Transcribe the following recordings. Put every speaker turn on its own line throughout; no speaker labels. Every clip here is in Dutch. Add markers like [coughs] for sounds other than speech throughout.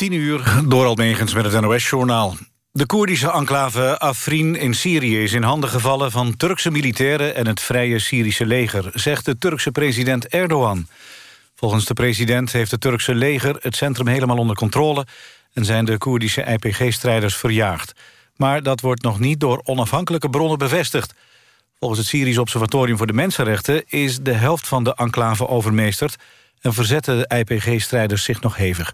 10 uur, door Almegens met het NOS-journaal. De Koerdische enclave Afrin in Syrië is in handen gevallen... van Turkse militairen en het Vrije Syrische leger... zegt de Turkse president Erdogan. Volgens de president heeft het Turkse leger het centrum helemaal onder controle... en zijn de Koerdische IPG-strijders verjaagd. Maar dat wordt nog niet door onafhankelijke bronnen bevestigd. Volgens het Syrisch Observatorium voor de Mensenrechten... is de helft van de enclave overmeesterd... en verzetten de IPG-strijders zich nog hevig.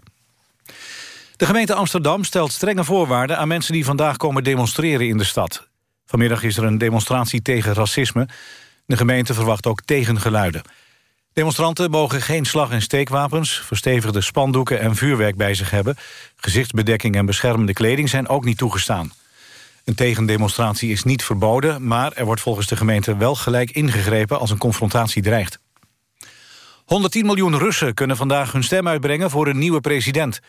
De gemeente Amsterdam stelt strenge voorwaarden aan mensen die vandaag komen demonstreren in de stad. Vanmiddag is er een demonstratie tegen racisme. De gemeente verwacht ook tegengeluiden. Demonstranten mogen geen slag- en steekwapens, verstevigde spandoeken en vuurwerk bij zich hebben. Gezichtsbedekking en beschermende kleding zijn ook niet toegestaan. Een tegendemonstratie is niet verboden, maar er wordt volgens de gemeente wel gelijk ingegrepen als een confrontatie dreigt. 110 miljoen Russen kunnen vandaag hun stem uitbrengen voor een nieuwe president.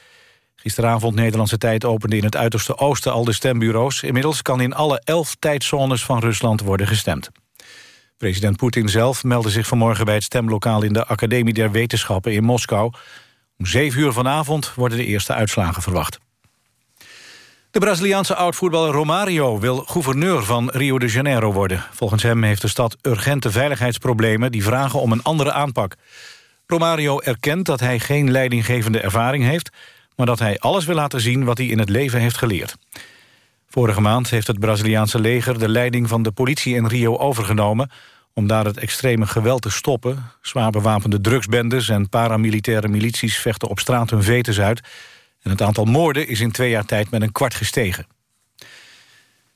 Gisteravond Nederlandse tijd opende in het uiterste oosten al de stembureaus. Inmiddels kan in alle elf tijdzones van Rusland worden gestemd. President Poetin zelf meldde zich vanmorgen bij het stemlokaal... in de Academie der Wetenschappen in Moskou. Om zeven uur vanavond worden de eerste uitslagen verwacht. De Braziliaanse oud-voetballer Romario wil gouverneur van Rio de Janeiro worden. Volgens hem heeft de stad urgente veiligheidsproblemen... die vragen om een andere aanpak. Romario erkent dat hij geen leidinggevende ervaring heeft maar dat hij alles wil laten zien wat hij in het leven heeft geleerd. Vorige maand heeft het Braziliaanse leger de leiding van de politie in Rio overgenomen... om daar het extreme geweld te stoppen. Zwaar bewapende drugsbendes en paramilitaire milities vechten op straat hun vetes uit... en het aantal moorden is in twee jaar tijd met een kwart gestegen.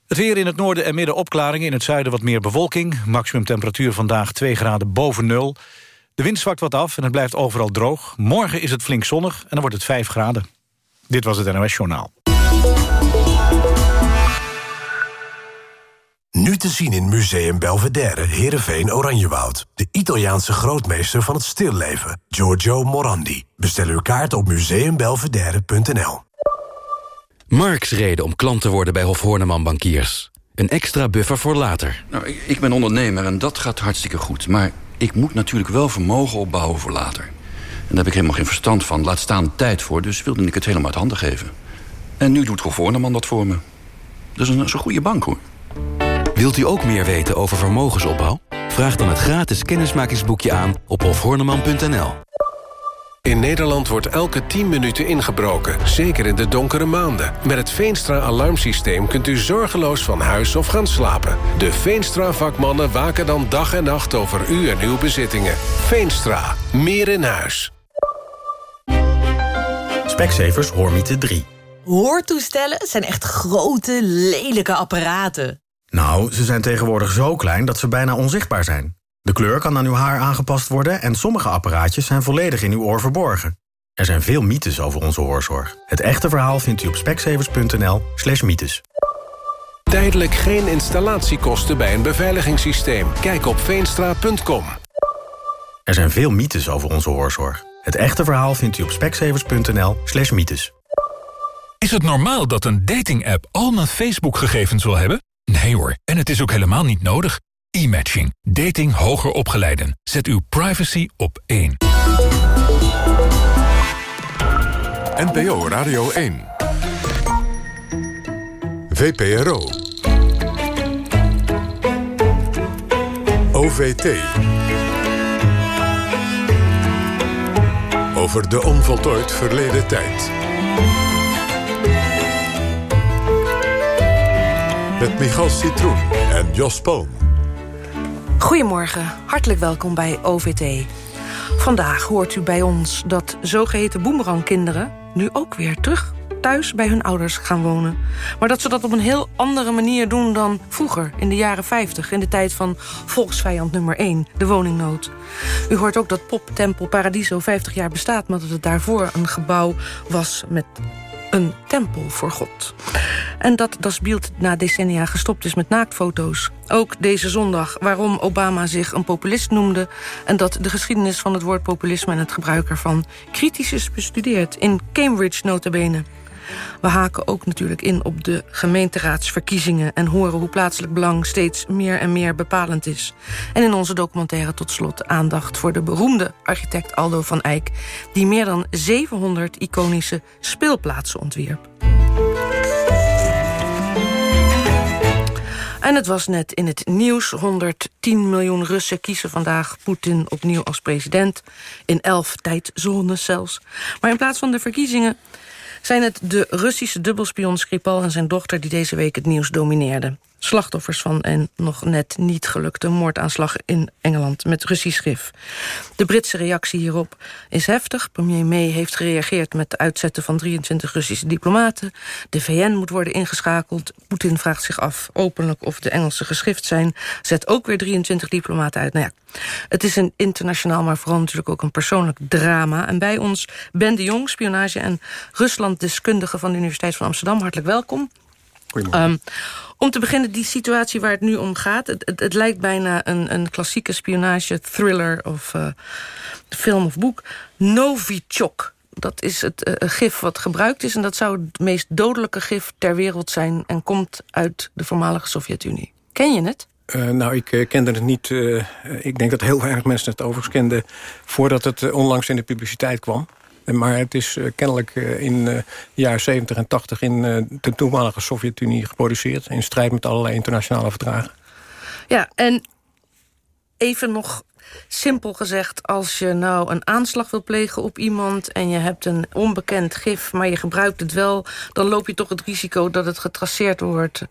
Het weer in het noorden en midden opklaringen, in het zuiden wat meer bewolking. Maximum temperatuur vandaag 2 graden boven nul... De wind zwakt wat af en het blijft overal droog. Morgen is het flink zonnig en dan wordt het 5 graden. Dit was het NOS Journaal.
Nu te zien in Museum Belvedere, Heerenveen, Oranjewoud. De Italiaanse grootmeester van het stilleven, Giorgio Morandi. Bestel uw kaart op museumbelvedere.nl.
Marks reden om klant te worden bij Hof Horneman Bankiers. Een extra buffer voor later.
Nou, ik, ik ben ondernemer en dat gaat hartstikke goed. Maar ik moet natuurlijk wel vermogen opbouwen voor later. En daar heb ik helemaal geen verstand van. Laat staan tijd voor, dus wilde ik het helemaal uit handen geven. En nu doet Gevorneman dat voor me. Dat is een, een goede bank, hoor.
Wilt u ook meer weten over vermogensopbouw? Vraag dan het gratis kennismakingsboekje aan op hofhorneman.nl.
In Nederland wordt elke 10 minuten ingebroken, zeker in de donkere maanden. Met het Veenstra-alarmsysteem kunt u zorgeloos van huis of gaan slapen. De Veenstra-vakmannen waken dan dag en nacht over u en uw bezittingen. Veenstra, meer in huis.
Specsavers Hoormiete 3.
Hoortoestellen zijn echt grote, lelijke apparaten.
Nou, ze zijn tegenwoordig zo klein dat ze bijna onzichtbaar zijn. De kleur kan aan uw haar aangepast worden... en sommige apparaatjes zijn volledig in uw oor verborgen. Er zijn veel mythes over onze hoorzorg. Het echte verhaal vindt u op speksevers.nl slash mythes.
Tijdelijk geen installatiekosten bij een beveiligingssysteem. Kijk op veenstra.com.
Er zijn veel mythes over onze hoorzorg. Het echte verhaal vindt u op speksevers.nl slash mythes.
Is het normaal dat een dating-app al mijn Facebook-gegevens wil hebben? Nee hoor, en het is ook helemaal niet nodig. E-matching. Dating hoger opgeleiden. Zet uw privacy op één.
NPO Radio 1. VPRO. OVT. Over de onvoltooid verleden tijd. Met Michal Citroen en Jos Palm.
Goedemorgen, hartelijk welkom bij OVT. Vandaag hoort u bij ons dat zogeheten boemerangkinderen... nu ook weer terug thuis bij hun ouders gaan wonen. Maar dat ze dat op een heel andere manier doen dan vroeger... in de jaren 50, in de tijd van volksvijand nummer 1, de woningnood. U hoort ook dat poptempel Paradiso 50 jaar bestaat... maar dat het daarvoor een gebouw was met een tempel voor God. En dat Das Beeld na decennia gestopt is met naaktfoto's. Ook deze zondag waarom Obama zich een populist noemde... en dat de geschiedenis van het woord populisme en het gebruik ervan... kritisch is bestudeerd in Cambridge notabene. We haken ook natuurlijk in op de gemeenteraadsverkiezingen... en horen hoe plaatselijk belang steeds meer en meer bepalend is. En in onze documentaire tot slot aandacht voor de beroemde architect Aldo van Eyck... die meer dan 700 iconische speelplaatsen ontwierp. En het was net in het nieuws. 110 miljoen Russen kiezen vandaag Poetin opnieuw als president. In elf tijdzones zelfs. Maar in plaats van de verkiezingen zijn het de Russische dubbelspion Skripal en zijn dochter... die deze week het nieuws domineerden slachtoffers van een nog net niet gelukte moordaanslag in Engeland met Russisch gif. De Britse reactie hierop is heftig. Premier May heeft gereageerd met het uitzetten van 23 Russische diplomaten. De VN moet worden ingeschakeld. Poetin vraagt zich af openlijk of de Engelsen geschift zijn. Zet ook weer 23 diplomaten uit. Nou ja, het is een internationaal, maar vooral natuurlijk ook een persoonlijk drama. En bij ons Ben de Jong, spionage- en Ruslanddeskundige van de Universiteit van Amsterdam. Hartelijk welkom. Um, om te beginnen, die situatie waar het nu om gaat... het, het, het lijkt bijna een, een klassieke spionage-thriller of uh, film of boek. Novichok, dat is het uh, gif wat gebruikt is... en dat zou het meest dodelijke gif ter wereld zijn... en komt uit de voormalige Sovjet-Unie. Ken je het?
Uh, nou, ik uh, kende het niet. Uh, ik denk dat heel weinig mensen het overigens kenden... voordat het onlangs in de publiciteit kwam. Maar het is uh, kennelijk uh, in uh, de jaren 70 en 80 in de toenmalige Sovjet-Unie geproduceerd. In strijd met allerlei internationale verdragen.
Ja, en even nog simpel gezegd... als je nou een aanslag wil plegen op iemand... en je hebt een onbekend gif, maar je gebruikt het wel... dan loop je toch het risico dat het getraceerd wordt...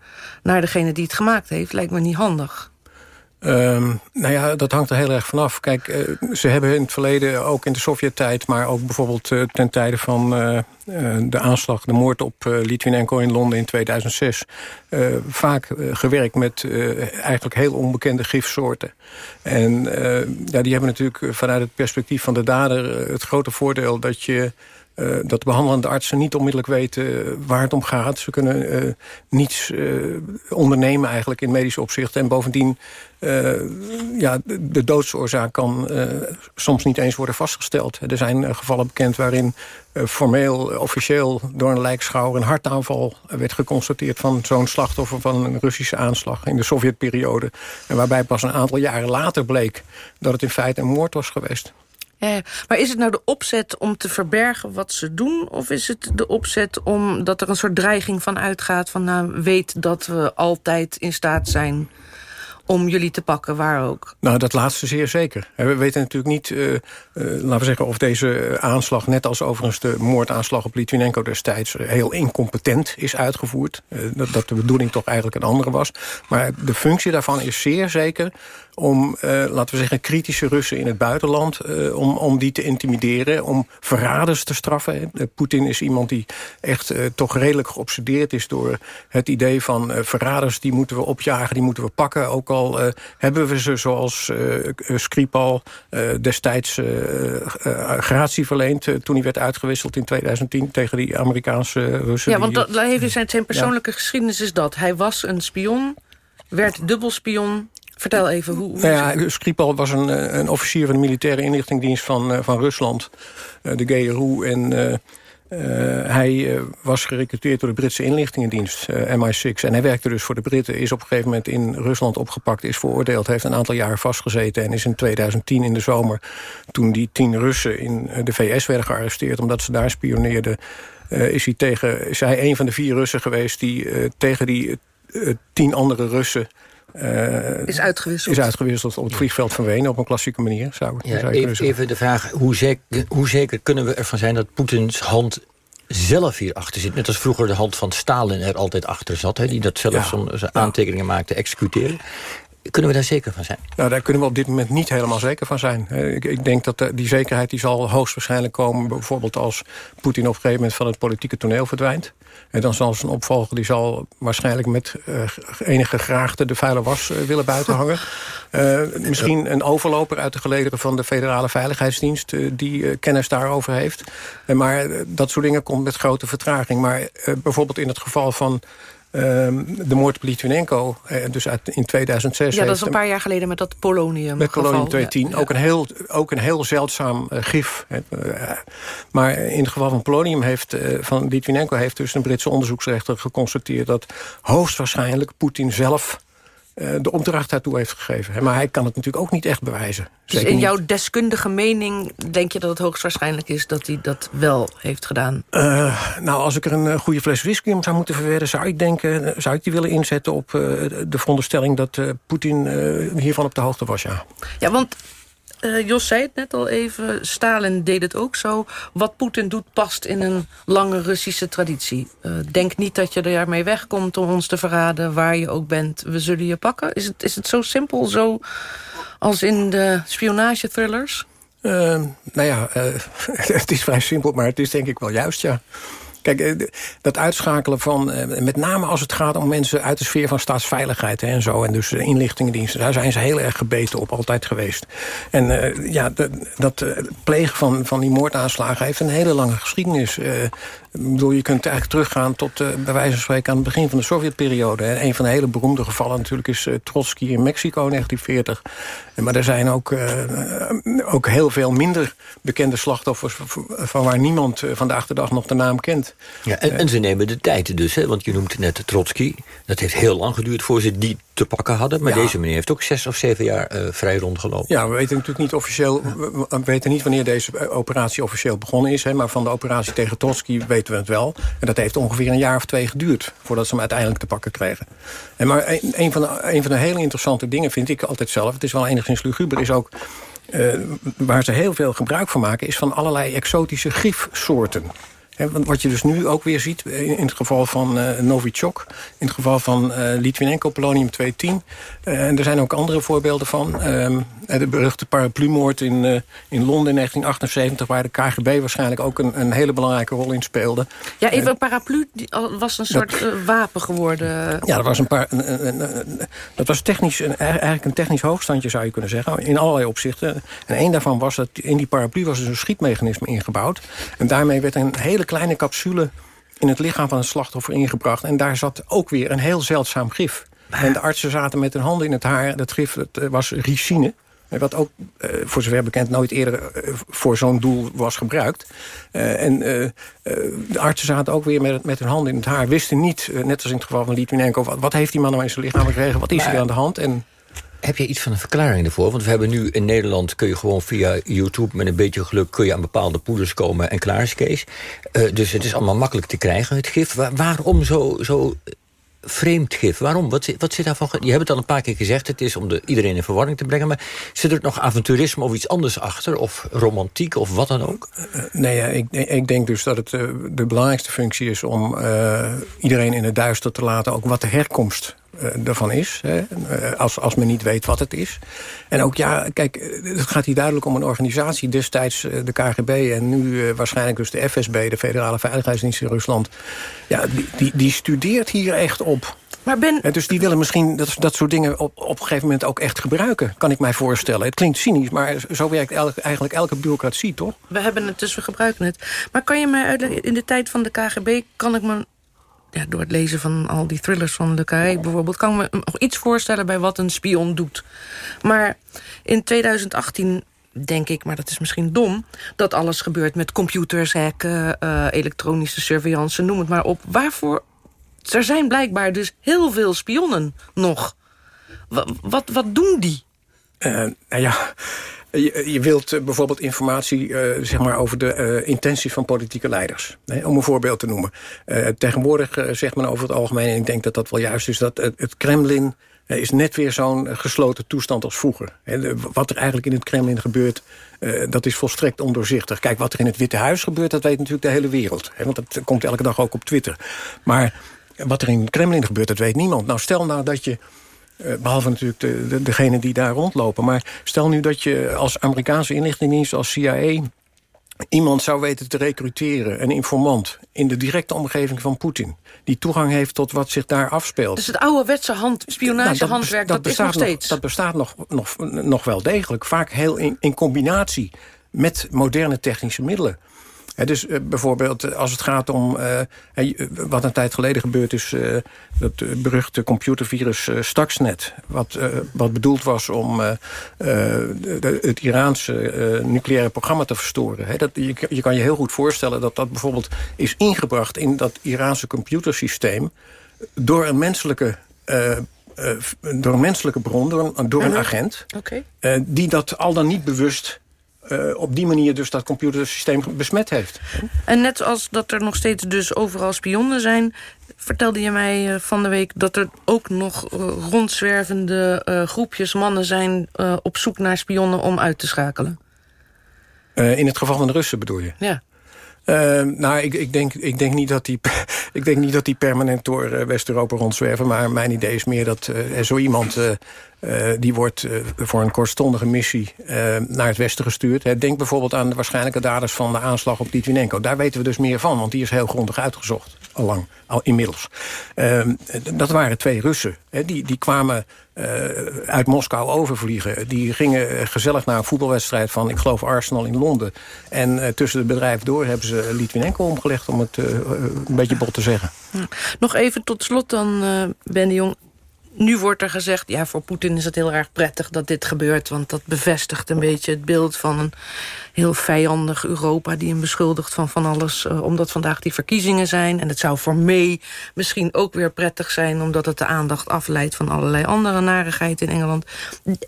naar degene die het gemaakt heeft. Lijkt me niet handig.
Um, nou ja, dat hangt er heel erg vanaf. Kijk, uh, ze hebben in het verleden, ook in de Sovjet-tijd... maar ook bijvoorbeeld uh, ten tijde van uh, de aanslag... de moord op Litvinenko in Londen in 2006... vaak gewerkt met eigenlijk heel onbekende gifsoorten. En ja, die hebben natuurlijk vanuit het perspectief van de dader... het grote voordeel dat je... Uh, dat de behandelende artsen niet onmiddellijk weten waar het om gaat. Ze kunnen uh, niets ondernemen eigenlijk in medisch opzicht. En bovendien, ja, de doodsoorzaak kan soms niet eens worden vastgesteld. Er zijn gevallen bekend waarin formeel, officieel door een lijkschouwer... een hartaanval werd geconstateerd van zo'n slachtoffer van een Russische aanslag... in de Sovjetperiode. En waarbij pas een aantal jaren later bleek dat het in feite een moord was geweest.
Maar is het nou de opzet om te verbergen wat ze doen... of is het de opzet omdat er een soort dreiging van uitgaat... van nou, weet dat we altijd in staat zijn om jullie te pakken, waar ook?
Nou, dat laatste zeer zeker. We weten natuurlijk niet, uh, uh, laten we zeggen... of deze aanslag, net als overigens de moordaanslag op Litvinenko destijds... heel incompetent is uitgevoerd. Dat de bedoeling toch eigenlijk een andere was. Maar de functie daarvan is zeer zeker om, uh, laten we zeggen, kritische Russen in het buitenland... Uh, om, om die te intimideren, om verraders te straffen. Uh, Poetin is iemand die echt toch redelijk geobsedeerd is... door het idee van verraders, die moeten we opjagen, die moeten we pakken. Ook al hebben we ze, zoals Skripal destijds gratie verleend... toen hij werd uitgewisseld in 2010 tegen die Amerikaanse Russen.
Ja, want dat, even zijn, zijn persoonlijke ja. geschiedenis is dat. Hij was een spion, werd dubbelspion Vertel even hoe...
Nou ja, Skripal was een, een officier van de militaire inlichtingdienst van, van Rusland. de GRU. En uh, hij was gerecruiteerd door de Britse inlichtingendienst, MI6. En hij werkte dus voor de Britten. Is op een gegeven moment in Rusland opgepakt. Is veroordeeld, heeft een aantal jaar vastgezeten. En is in 2010 in de zomer, toen die tien Russen in de VS werden gearresteerd... omdat ze daar spioneerden... is, hij tegen, is hij een van de vier Russen geweest die tegen die tien andere Russen
uh, is uitgewisseld.
Is uitgewisseld op het vliegveld van Wenen op een klassieke manier. Zou,
ja, zou even, even, de vraag, hoe zeker, hoe zeker kunnen we ervan zijn dat Poetins hand zelf hier achter zit. Net als vroeger de hand van Stalin er altijd achter zat. Hè, die dat zelf ja, zijn aantekeningen ja. maakte, executeren. Kunnen we daar zeker van zijn?
Nou, daar kunnen we op dit moment niet helemaal zeker van zijn. Ik, ik denk dat de, die zekerheid die zal hoogstwaarschijnlijk komen... bijvoorbeeld als Poetin op een gegeven moment van het politieke toneel verdwijnt. En dan zal zijn opvolger, die zal waarschijnlijk met uh, enige graagte... de vuile was uh, willen buitenhangen. Uh, [laughs] misschien een overloper uit de gelederen van de federale veiligheidsdienst... die kennis daarover heeft. maar dat soort dingen komt met grote vertraging. Maar bijvoorbeeld in het geval van Ehm, de moord op Litvinenko, eh, dus uit, in 2006...
Ja, dat is een paar jaar geleden met dat polonium
Met polonium 210,
Ja,
ook, een heel, ook een heel zeldzaam eh, gif. hè. Eh, maar in het geval van polonium heeft, van Litvinenko... heeft dus een Britse onderzoeksrechter geconstateerd... dat hoogstwaarschijnlijk Poetin zelf de opdracht daartoe heeft gegeven. Maar hij kan het natuurlijk ook niet echt bewijzen.
Dus
Zeker
in
niet.
jouw deskundige mening denk je dat het hoogstwaarschijnlijk is... dat hij dat wel heeft gedaan?
Eh, nou, als ik er een eh, goede fles whisky om zou moeten verwerken... zou ik denken, eh, zou ik die willen inzetten op eh, de veronderstelling... dat eh, Poetin eh, hiervan op de hoogte was, ja.
Ja, want eh, Jos zei het net al even, Stalin deed het ook zo. Wat Poetin doet past in een lange Russische traditie. Eh, denk niet dat je daarmee wegkomt om ons te verraden... waar je ook bent, we zullen je pakken. Is het, is het zo simpel, zo als in de spionagethrillers?
Uh, nou ja, [laughs] het is vrij simpel, maar het is denk ik wel juist, ja. Kijk, eh, dat uitschakelen van, eh, met name als het gaat om mensen uit de sfeer van staatsveiligheid hè, en zo, en dus inlichtingendiensten, daar zijn ze heel erg gebeten op, altijd geweest. En uh, ja, dat, dat plegen van, van die moordaanslagen heeft een hele lange geschiedenis. Ik bedoel, je kunt eigenlijk teruggaan tot, uh, bij wijze van spreken, aan het begin van de Sovjetperiode. Een van de hele beroemde gevallen natuurlijk is uh, Trotsky in Mexico in 1940. Maar er zijn ook, uh, ook heel veel minder bekende slachtoffers... van waar niemand vandaag de dag nog de naam kent.
Ja, en, en ze nemen de tijd dus, hè, want je noemt net Trotsky. Dat heeft heel lang geduurd voor ze die te pakken hadden. Maar ja. deze meneer heeft ook zes of zeven jaar uh, vrij rondgelopen.
Ja, we weten natuurlijk niet officieel... We, we weten niet wanneer deze operatie officieel begonnen is. Hè, maar van de operatie tegen Trotsky weten we het wel. En dat heeft ongeveer een jaar of twee geduurd... voordat ze hem uiteindelijk te pakken kregen. En maar een, van de, een van de hele interessante dingen vind ik altijd zelf... het is wel enigszins luguber, is ook... Uh, waar ze heel veel gebruik van maken... is van allerlei exotische gifsoorten. Want wat je dus nu ook weer ziet, in, in het geval van uh, Novichok... in het geval van uh, Litvinenko, polonium-210... Uh, en er zijn ook andere voorbeelden van. Um, de beruchte paraplumoord in, in Londen in 1978... waar de KGB waarschijnlijk ook een, een hele belangrijke rol in speelde.
Ja, even een paraplu was een soort dat, wapen geworden.
Ja, dat was, een paar, een, een, dat was technisch, een, eigenlijk een technisch hoogstandje, zou je kunnen zeggen. In allerlei opzichten. En één daarvan was dat in die paraplu was dus een schietmechanisme ingebouwd. En daarmee werd een hele kleine capsule in het lichaam van het slachtoffer ingebracht. En daar zat ook weer een heel zeldzaam gif. En de artsen zaten met hun handen in het haar. Dat gif dat was ricine. Wat ook, uh, voor zover bekend, nooit eerder voor zo'n doel was gebruikt. En de artsen zaten ook weer met, met hun handen in het haar. Wisten niet, net als in het geval van Litvinenko... Wat, wat heeft die man nou in zijn lichaam gekregen? Wat is er aan de hand? En
heb je iets van een verklaring ervoor? Want we hebben nu in Nederland... kun je gewoon via YouTube met een beetje geluk... kun je aan bepaalde poeders komen en klaar is Kees. Uh, dus het is allemaal makkelijk te krijgen, het gif. Waar, waarom zo, zo vreemd gif? Waarom? Wat, zit, wat zit daarvan? Je hebt het al een paar keer gezegd. Het is om de, iedereen in verwarring te brengen. Maar zit er nog avonturisme of iets anders achter? Of romantiek of wat dan ook?
Uh, nee, ja, ik, ik, denk dus dat het de belangrijkste functie is... om iedereen in het duister te laten... ook wat de herkomst ervan is. Hè, uh, als, als men niet weet wat het is. En ook, ja, kijk, het gaat hier duidelijk om een organisatie. Destijds de KGB en nu waarschijnlijk dus de FSB... de Federale Veiligheidsdienst in Rusland. Ja, die, die, die studeert hier echt op.
Maar ben...
En dus die willen misschien dat, dat soort dingen op, op een gegeven moment ook echt gebruiken. Kan ik mij voorstellen. Het klinkt cynisch, maar zo werkt eigenlijk elke bureaucratie, toch?
We hebben het, dus we gebruiken het. Maar kan je mij uitleggen, in de tijd van de KGB kan ik me ja, door het lezen van al die thrillers van Le Carré bijvoorbeeld... kan ik me nog iets voorstellen bij wat een spion doet. Maar in 2018 denk ik, maar dat is misschien dom... dat alles gebeurt met computers, hacken, uh, elektronische surveillance, noem het maar op. Waarvoor? Er zijn blijkbaar dus heel veel spionnen nog. Wat, wat, wat doen die?
Uh, nou ja... Je, je, wilt uh, bijvoorbeeld informatie uh, zeg maar over de uh, intenties van politieke leiders. Nee, om een voorbeeld te noemen. tegenwoordig zegt men over het algemeen, en ik denk dat dat wel juist is... dat het Kremlin is net weer zo'n gesloten toestand als vroeger. De, wat er eigenlijk in het Kremlin gebeurt, dat is volstrekt ondoorzichtig. Kijk, wat er in het Witte Huis gebeurt, dat weet natuurlijk de hele wereld. Hè, want dat komt elke dag ook op Twitter. Maar wat er in het Kremlin gebeurt, dat weet niemand. Nou, stel nou dat je... Uh, behalve natuurlijk de, de, degene die daar rondlopen. Maar stel nu dat je als Amerikaanse inlichtingendienst, als CIA... iemand zou weten te recruteren, een informant... in de directe omgeving van Poetin... die toegang heeft tot wat zich daar afspeelt.
Dus het ouderwetse hand, spionagehandwerk, nou, dat, dat, dat, dat is nog steeds?
dat bestaat nog, nog, nog wel degelijk. Vaak heel in, in combinatie met moderne technische middelen. Dus uh, bijvoorbeeld als het gaat om... Uh, wat een tijd geleden gebeurd is... dat beruchte computervirus Stuxnet... Wat, wat bedoeld was om de, het Iraanse nucleaire programma te verstoren. He, dat, je, je kan je heel goed voorstellen dat dat bijvoorbeeld is ingebracht... in dat Iraanse computersysteem door een menselijke... Uh, door een menselijke bron, door een, door een agent...
Okay.
Uh, die dat al dan niet bewust uh, op die manier dus dat computersysteem besmet heeft.
En net als dat er nog steeds dus overal spionnen zijn... vertelde je mij van de week dat er ook nog rondzwervende groepjes mannen zijn... op zoek naar spionnen om uit te schakelen.
in het geval van de Russen bedoel je?
Ja.
Uh, nou, ik, ik, denk, ik, denk niet dat die, [laughs] ik denk niet dat die permanent door West-Europa rondzwerven. Maar mijn idee is meer dat uh, er zo iemand... die wordt voor een kortstondige missie naar het westen gestuurd. Denk bijvoorbeeld aan de waarschijnlijke daders van de aanslag op Litvinenko. Daar weten we dus meer van, want die is heel grondig uitgezocht. Al lang, al inmiddels. Ehm, dat waren twee Russen. die, die kwamen uit Moskou overvliegen. Die gingen gezellig naar een voetbalwedstrijd van, ik geloof, Arsenal in Londen. En tussen het bedrijf door hebben ze Litvinenko omgelegd... om het een beetje bot te zeggen.
Nog even tot slot dan, Ben de Jong nu wordt er gezegd, ja, voor Poetin is het heel erg prettig dat dit gebeurt... want dat bevestigt een beetje het beeld van een heel vijandig Europa... die hem beschuldigt van van alles, uh, omdat vandaag die verkiezingen zijn. En het zou voor May misschien ook weer prettig zijn... omdat het de aandacht afleidt van allerlei andere narigheid in Engeland.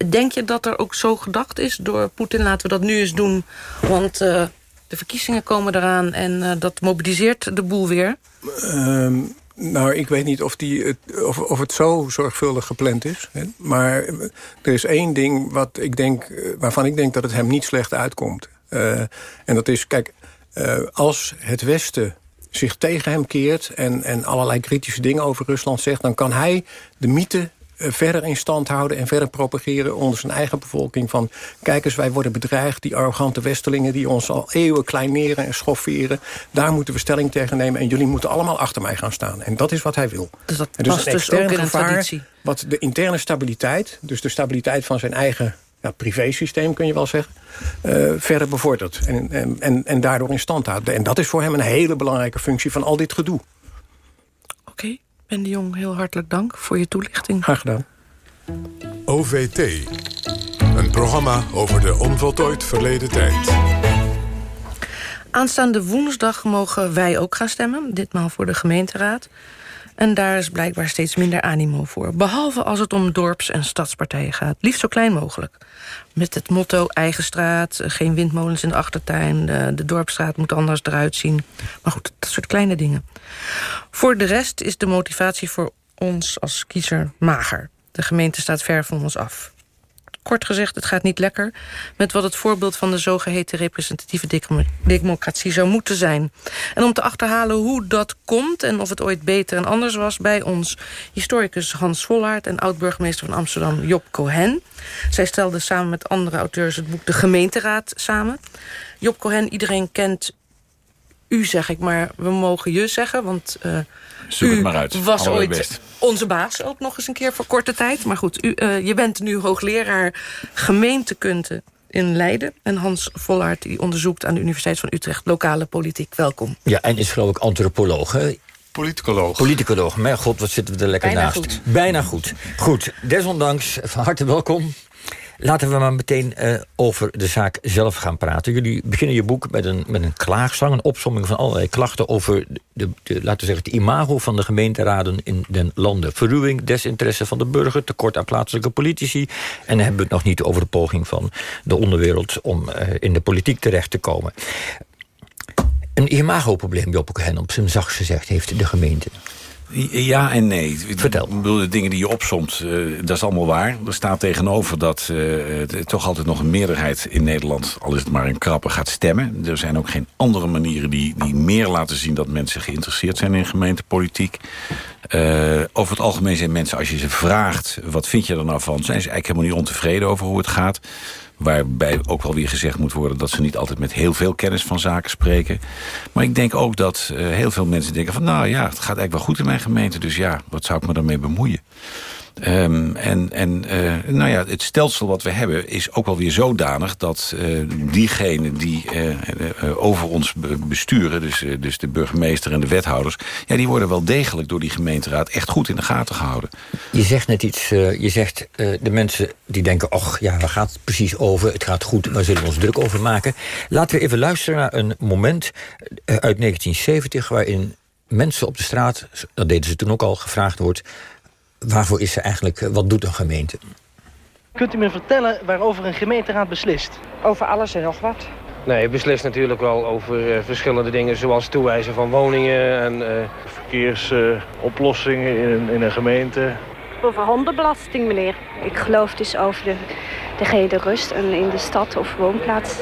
Denk je dat er ook zo gedacht is door Poetin? Laten we dat nu eens doen, want... Uh, de verkiezingen komen eraan en uh, dat mobiliseert de boel weer.
Um, nou, ik weet niet of, die, of, of het zo zorgvuldig gepland is. Hè? Maar er is één ding wat ik denk, waarvan ik denk dat het hem niet slecht uitkomt. Uh, en dat is, kijk, als het Westen zich tegen hem keert... En, en allerlei kritische dingen over Rusland zegt... dan kan hij de mythe eh, verder in stand houden en verder propageren onder zijn eigen bevolking. Van kijk eens, wij worden bedreigd. Die arrogante westelingen die ons al eeuwen kleineren en schofferen. Daar moeten we stelling tegen nemen. En jullie moeten allemaal achter mij gaan staan. En dat is wat hij wil.
Dus dat en dus past dus ook in een traditie.
Wat de interne stabiliteit, dus de stabiliteit van zijn eigen ja, privésysteem, kun je wel zeggen, uh, verder bevordert. En, en, en, en daardoor in stand houdt. En dat is voor hem een hele belangrijke functie van al dit gedoe.
Ben de Jong, heel hartelijk dank voor je toelichting.
Graag gedaan.
OVT. Een programma over de onvoltooid verleden tijd.
Aanstaande woensdag mogen wij ook gaan stemmen. Ditmaal voor de gemeenteraad. En daar is blijkbaar steeds minder animo voor. Behalve als het om dorps- en stadspartijen gaat. Liefst zo klein mogelijk. Met het motto eigen straat, geen windmolens in de achtertuin... de, de dorpsstraat moet anders eruit zien. Maar goed, dat soort kleine dingen. Voor de rest is de motivatie voor ons als kiezer mager. De gemeente staat ver van ons af kort gezegd, het gaat niet lekker... met wat het voorbeeld van de zogeheten representatieve democratie zou moeten zijn. En om te achterhalen hoe dat komt en of het ooit beter en anders was... bij ons historicus Hans Vollaert en oud-burgemeester van Amsterdam Job Cohen. Zij stelde samen met andere auteurs het boek De Gemeenteraad samen. Job Cohen, iedereen kent u, zeg ik, maar we mogen je zeggen, want... Uh,
Zoek het maar uit.
was ooit onze baas ook nog eens een keer voor korte tijd. Maar goed, u, uh, je bent nu hoogleraar gemeentekunde in Leiden. En Hans Vollaert die onderzoekt aan de Universiteit van Utrecht lokale politiek. Welkom.
Ja, en is geloof ik antropoloog, hè?
Politicoloog.
Politicoloog. Mijn god, wat zitten we er lekker
Bijna
naast.
Goed.
Bijna goed. Goed, desondanks, van harte welkom. Laten we maar meteen uh, over de zaak zelf gaan praten. Jullie beginnen je boek met een, met een klaagzang... een opsomming van allerlei klachten over de, de, laten we zeggen, het imago van de gemeenteraden in den landen. Verruwing, desinteresse van de burger, tekort aan plaatselijke politici... en dan hebben we het nog niet over de poging van de onderwereld... om uh, in de politiek terecht te komen. Een imagoprobleem, Job Hen, op zijn zachtst gezegd, heeft de gemeente.
Ja en nee.
Vertel.
Ik bedoel, de dingen die je opsomt, uh, dat is allemaal waar. Er staat tegenover dat uh, toch altijd nog een meerderheid in Nederland... al is het maar een krappe, gaat stemmen. Er zijn ook geen andere manieren die, die meer laten zien... dat mensen geïnteresseerd zijn in gemeentepolitiek. Uh, over het algemeen zijn mensen, als je ze vraagt... wat vind je er nou van, zijn ze eigenlijk helemaal niet ontevreden over hoe het gaat... Waarbij ook wel weer gezegd moet worden... dat ze niet altijd met heel veel kennis van zaken spreken. Maar ik denk ook dat uh, heel veel mensen denken van... nou ja, het gaat eigenlijk wel goed in mijn gemeente... dus ja, wat zou ik me daarmee bemoeien? Ehm, en en uh, nou ja, het stelsel wat we hebben is ook wel weer zodanig... dat uh, diegenen die uh, over ons besturen... Dus, dus de burgemeester en de wethouders... Ja, die worden wel degelijk door die gemeenteraad echt goed in de gaten gehouden.
Je zegt net iets, je zegt de mensen die denken... och, ja, waar gaat het precies over? Het gaat goed, waar zullen we ons druk over maken? Laten we even luisteren naar een moment uit 1970... waarin mensen op de straat, dat deden ze toen ook al, gevraagd wordt waarvoor is ze eigenlijk, eh, wat doet een gemeente?
Kunt u me vertellen waarover een gemeenteraad beslist?
Over alles en nog wat.
Nee, beslist natuurlijk wel over uh, verschillende dingen... zoals toewijzen van woningen en uh, verkeersoplossingen uh, in, in, een gemeente.
Over hondenbelasting, meneer. Ik geloof dus over de, de rust in de stad of woonplaats.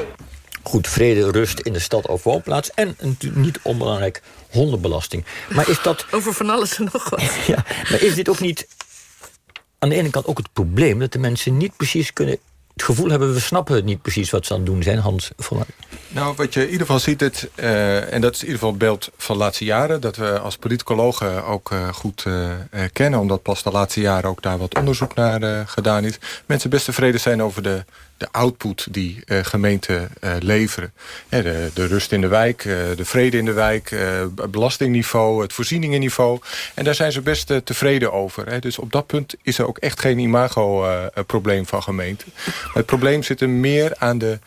Goed, vrede, rust in de stad of woonplaats. En niet onbelangrijk, hondenbelasting. Maar is dat... [laughs]
Over van alles en nog wat. [laughs]
ja, maar is dit ook niet aan de ene kant ook het probleem... dat de mensen niet precies kunnen het gevoel hebben... we snappen niet precies wat ze aan het doen zijn, Hans
Nou, wat je in ieder geval ziet, het, uh, en dat is in ieder geval het beeld van de laatste jaren... dat we als politicologen ook uh, goed uh, kennen... omdat pas de laatste jaren ook daar wat onderzoek naar gedaan is. Mensen best tevreden zijn over de de output die uh, gemeenten uh, leveren. de, de, rust in de wijk, uh, de vrede in de wijk, het belastingniveau, het voorzieningenniveau. En daar zijn ze best tevreden over. Hè. Dus op dat punt is er ook echt geen imago-probleem van gemeenten. Het probleem zit er meer aan de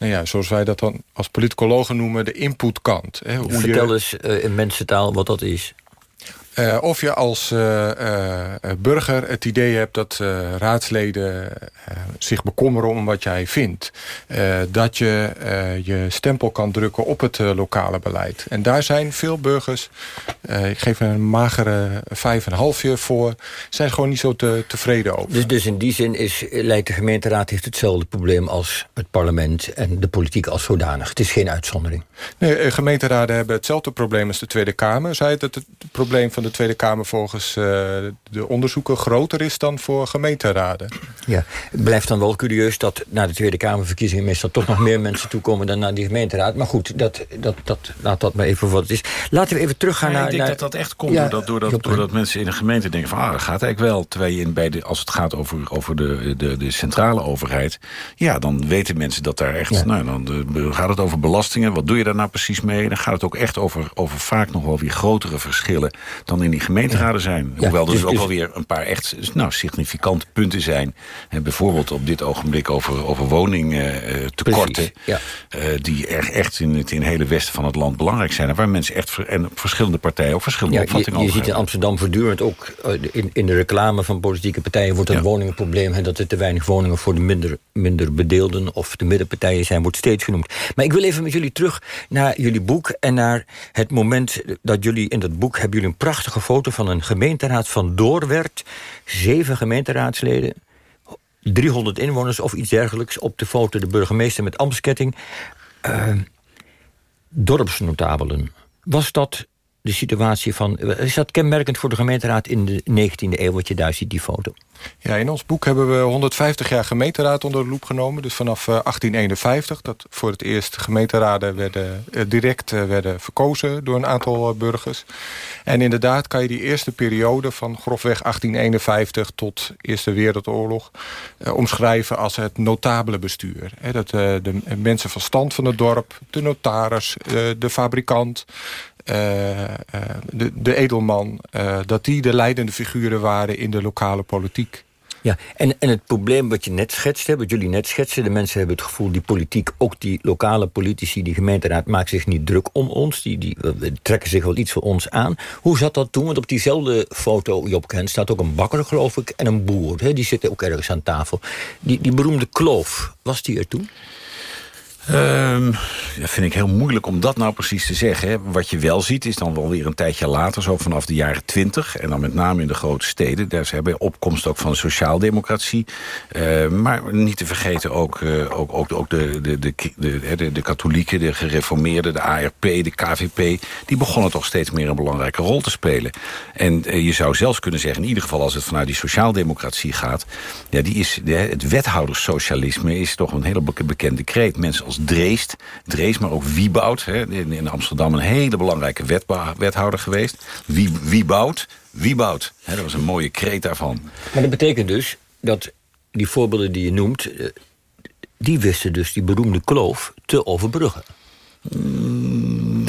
nou ja, zoals wij dat dan als politicologen noemen, de inputkant. Hè,
hoe Vertel je... eens uh, in mensentaal wat dat is.
Uh, of je als uh, uh, burger het idee hebt dat raadsleden zich bekommeren om wat jij vindt. dat je je stempel kan drukken op het lokale beleid. En daar zijn veel burgers, ik geef een magere vijf en halfje voor, zijn gewoon niet zo te, tevreden over.
Dus, dus in die zin is, lijkt de gemeenteraad heeft hetzelfde probleem als het parlement en de politiek als zodanig. Het is geen uitzondering.
Nee, gemeenteraden hebben hetzelfde probleem als de Tweede Kamer. Zij dat het probleem van de Tweede Kamer volgens uh, de onderzoeken groter is dan voor gemeenteraden.
Ja, het blijft dan wel curieus dat na de Tweede Kamerverkiezingen meestal toch nog meer mensen toekomen dan naar die gemeenteraad. Maar goed, dat, dat, dat, laat dat maar even voor wat het is. Laten we even teruggaan naar...
Ik denk
naar,
dat dat echt komt ja, doordat, doordat, doordat mensen in de gemeente denken van ah, dat gaat eigenlijk wel. Terwijl je in, bij de, als het gaat over, over de, de, de centrale overheid, ja, dan weten mensen dat daar echt, ja. nou, dan de, gaat het over belastingen. Wat doe je daar nou precies mee? Dan gaat het ook echt over, over vaak nog wel weer grotere verschillen dan in die gemeenteraden zijn. Ja, Hoewel er dus, dus ook wel weer een paar echt nou, significante punten zijn. En bijvoorbeeld op dit ogenblik over, over woningtekorten. Uh, ja. uh, die echt, echt in het in hele westen van het land belangrijk zijn. En waar mensen echt en verschillende partijen ook verschillende ja, opvattingen
je,
je
ziet in Amsterdam voortdurend ook eh, in, in de reclame van politieke partijen wordt het ja. woningprobleem. En dat er te weinig woningen voor de minder, minder bedeelden of de middenpartijen zijn, wordt steeds genoemd. Maar ik wil even met jullie terug naar jullie boek en naar het moment dat jullie in dat boek hebben jullie een prachtige foto van een gemeenteraad van Doorwerth. Zeven gemeenteraadsleden, 300 inwoners of iets dergelijks. Op de foto de burgemeester met ambtsketting. Uh, dorpsnotabelen. Was dat de situatie van... Is dat kenmerkend voor de gemeenteraad in de 19e eeuw... wat je daar ziet, die foto?
Ja, in ons boek hebben we 150 jaar gemeenteraad onder de loep genomen. Dus vanaf 1851, dat voor het eerst gemeenteraden werden, direct werden verkozen door een aantal burgers. En inderdaad kan je die eerste periode van grofweg 1851 tot Eerste Wereldoorlog eh, omschrijven als het notabele bestuur. Dat eh, de mensen van stand van het dorp, de notaris, eh, de fabrikant, de, de, edelman, uh, dat die de leidende figuren waren in de lokale politiek.
Ja, en, en het probleem wat je net schetste, wat jullie net schetsen... de mensen hebben het gevoel, die politiek, ook die lokale politici... die gemeenteraad maakt zich niet druk om ons. Die, die trekken zich wel iets voor ons aan. Hoe zat dat toen? Want op diezelfde foto, Job Kent, staat ook een bakker, geloof ik... en een boer, hè? die zitten ook ergens aan tafel. Die, die beroemde kloof, was die er toen?
Um, dat vind ik heel moeilijk om dat nou precies te zeggen. Wat je wel ziet is dan wel weer een tijdje later... zo vanaf de jaren twintig. En dan met name in de grote steden. Daar ze hebben opkomst ook van sociaaldemocratie. Uh, maar niet te vergeten ook, uh, ook, ook, de, de, de, de, de, de katholieken... de gereformeerden, de ARP, de KVP... die begonnen toch steeds meer een belangrijke rol te spelen. En uh, je zou zelfs kunnen zeggen... in ieder geval als het vanuit die sociaaldemocratie gaat... Ja, die is, de, het wethouderssocialisme is toch een hele bekende kreet. Mensen als Dreest. Dreest, maar ook Wieboud. Hè, in, in Amsterdam een hele belangrijke wethouder geweest. Wie, Wieboud, Wieboud. Hè, dat was een mooie kreet daarvan.
Maar dat betekent dus dat die voorbeelden die je noemt... Eh, die wisten dus die beroemde kloof te overbruggen.
Mm,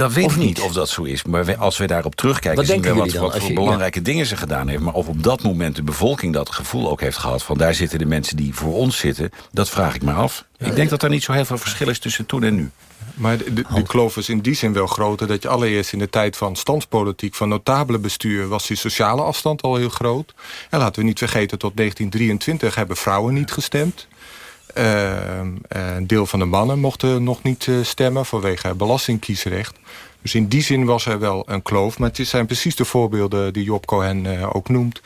dat weet ik niet of dat zo is. Maar als we daarop terugkijken, zien we wat, wat voor belangrijke dingen ze gedaan heeft. Maar of op dat moment de bevolking dat gevoel ook heeft gehad... van daar zitten de mensen die voor ons zitten, dat vraag ik me af. Ik denk dat er niet zo heel veel verschil is tussen toen en nu.
Maar de, de, kloof is in die zin wel groter... dat je allereerst in de tijd van standspolitiek... van notabele bestuur was die sociale afstand al heel groot. En laten we niet vergeten, tot 1923 hebben vrouwen niet gestemd. Een deel van de mannen mochten nog niet uh, stemmen vanwege belastingkiesrecht. Dus in die zin was er wel een kloof. Maar het zijn precies de voorbeelden die Job Cohen uh, ook noemt.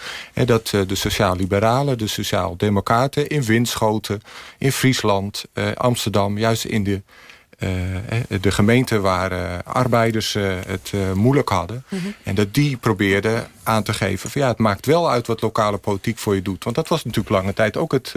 Dat de sociaal-liberalen, de sociaal-democraten in Winschoten, in Friesland, Amsterdam... juist in de, de gemeenten waar arbeiders het moeilijk hadden... Mm -hmm. en dat die probeerden aan te geven... van ja, het maakt wel uit wat lokale politiek voor je doet. Want dat was natuurlijk lange tijd ook het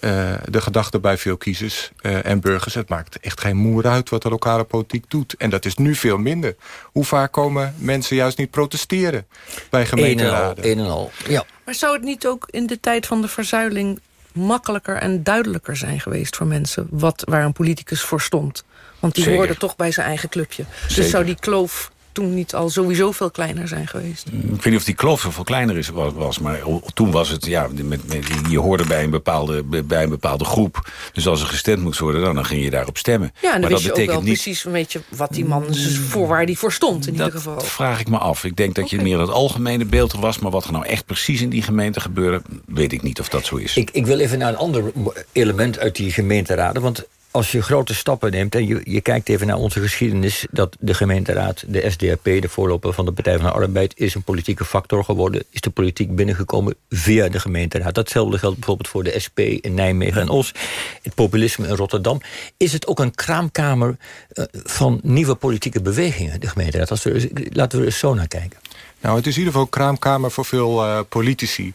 uh, de gedachte bij veel kiezers uh, en burgers... het maakt echt geen moer uit wat de lokale politiek doet. En dat is nu veel minder. Hoe vaak komen mensen juist niet protesteren bij gemeenteraden?
Een en al, ja.
Maar zou het niet ook in de tijd van de verzuiling... makkelijker en duidelijker zijn geweest voor mensen... Wat, waar een politicus voor stond? Want die hoorde toch bij zijn eigen clubje. Dus Zeker. Dus zou die kloof toen niet al sowieso veel kleiner zijn geweest.
Ik weet niet of die kloof veel kleiner is, was, maar toen was het, ja, met, met, je hoorde bij een, bepaalde, bij een bepaalde groep. Dus als er gestemd moest worden, dan, dan ging je daarop stemmen.
Ja, en dan
maar
dat betekent ook wel niet... precies een beetje wat die man dus voor waar die voor stond in
dat
ieder geval.
Dat vraag ik me af. Ik denk dat okay. je meer het algemene beeld was, maar wat er nou echt precies in die gemeente gebeurde, weet ik niet of dat zo is.
Ik, ik wil even naar een ander element uit die gemeenteraden, want als je grote stappen neemt en je, je kijkt even naar onze geschiedenis... dat de gemeenteraad, de SDAP, de voorloper van de Partij van de Arbeid... is een politieke factor geworden, is de politiek binnengekomen via de gemeenteraad. Datzelfde geldt bijvoorbeeld voor de SP in Nijmegen en Os. Het populisme in Rotterdam. Is het ook een kraamkamer uh, van nieuwe politieke bewegingen, de gemeenteraad? Als we, laten we er eens zo naar kijken.
Nou, het is in ieder geval een kraamkamer voor veel uh, politici.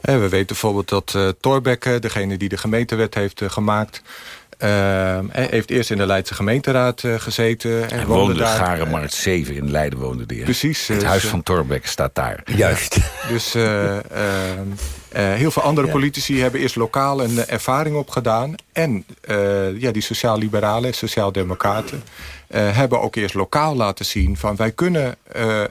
Eh, we weten bijvoorbeeld dat uh, degene die de gemeentewet heeft uh, gemaakt... Uh, heeft eerst in de Leidse gemeenteraad uh, gezeten.
En, en woonde, woonde daar. Garenmarkt 7 in Leiden woonde die.
Precies.
Het huis van Torbeck staat daar.
Juist. [laughs]
Dus uh, heel veel andere ja. politici hebben eerst lokaal een ervaring opgedaan. En ja, die sociaal-liberalen, sociaal-democraten... hebben ook eerst lokaal laten zien van wij kunnen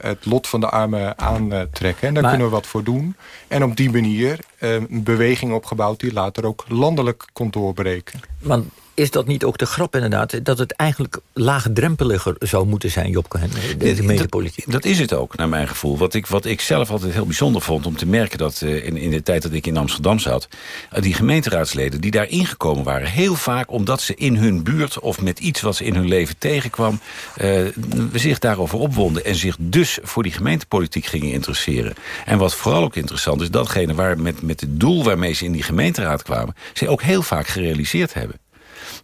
het lot van de armen aantrekken. En daar maar, kunnen we wat voor doen. En op die manier een beweging opgebouwd die later ook landelijk kon doorbreken.
Want is dat niet ook de grap inderdaad... dat het eigenlijk laagdrempeliger zou moeten zijn, Job Cohen, de gemeentepolitiek?
Dat, dat is het ook, naar mijn gevoel. Wat ik, wat ik zelf altijd heel bijzonder vond om te merken... dat uh, in, in de tijd dat ik in Amsterdam zat... Uh, die gemeenteraadsleden die daar ingekomen waren... heel vaak omdat ze in hun buurt of met iets wat ze in hun leven tegenkwam... Uh, zich daarover opwonden en zich dus voor die gemeentepolitiek gingen interesseren. En wat vooral ook interessant is... datgene waar met, met het doel waarmee ze in die gemeenteraad kwamen... ze ook heel vaak gerealiseerd hebben.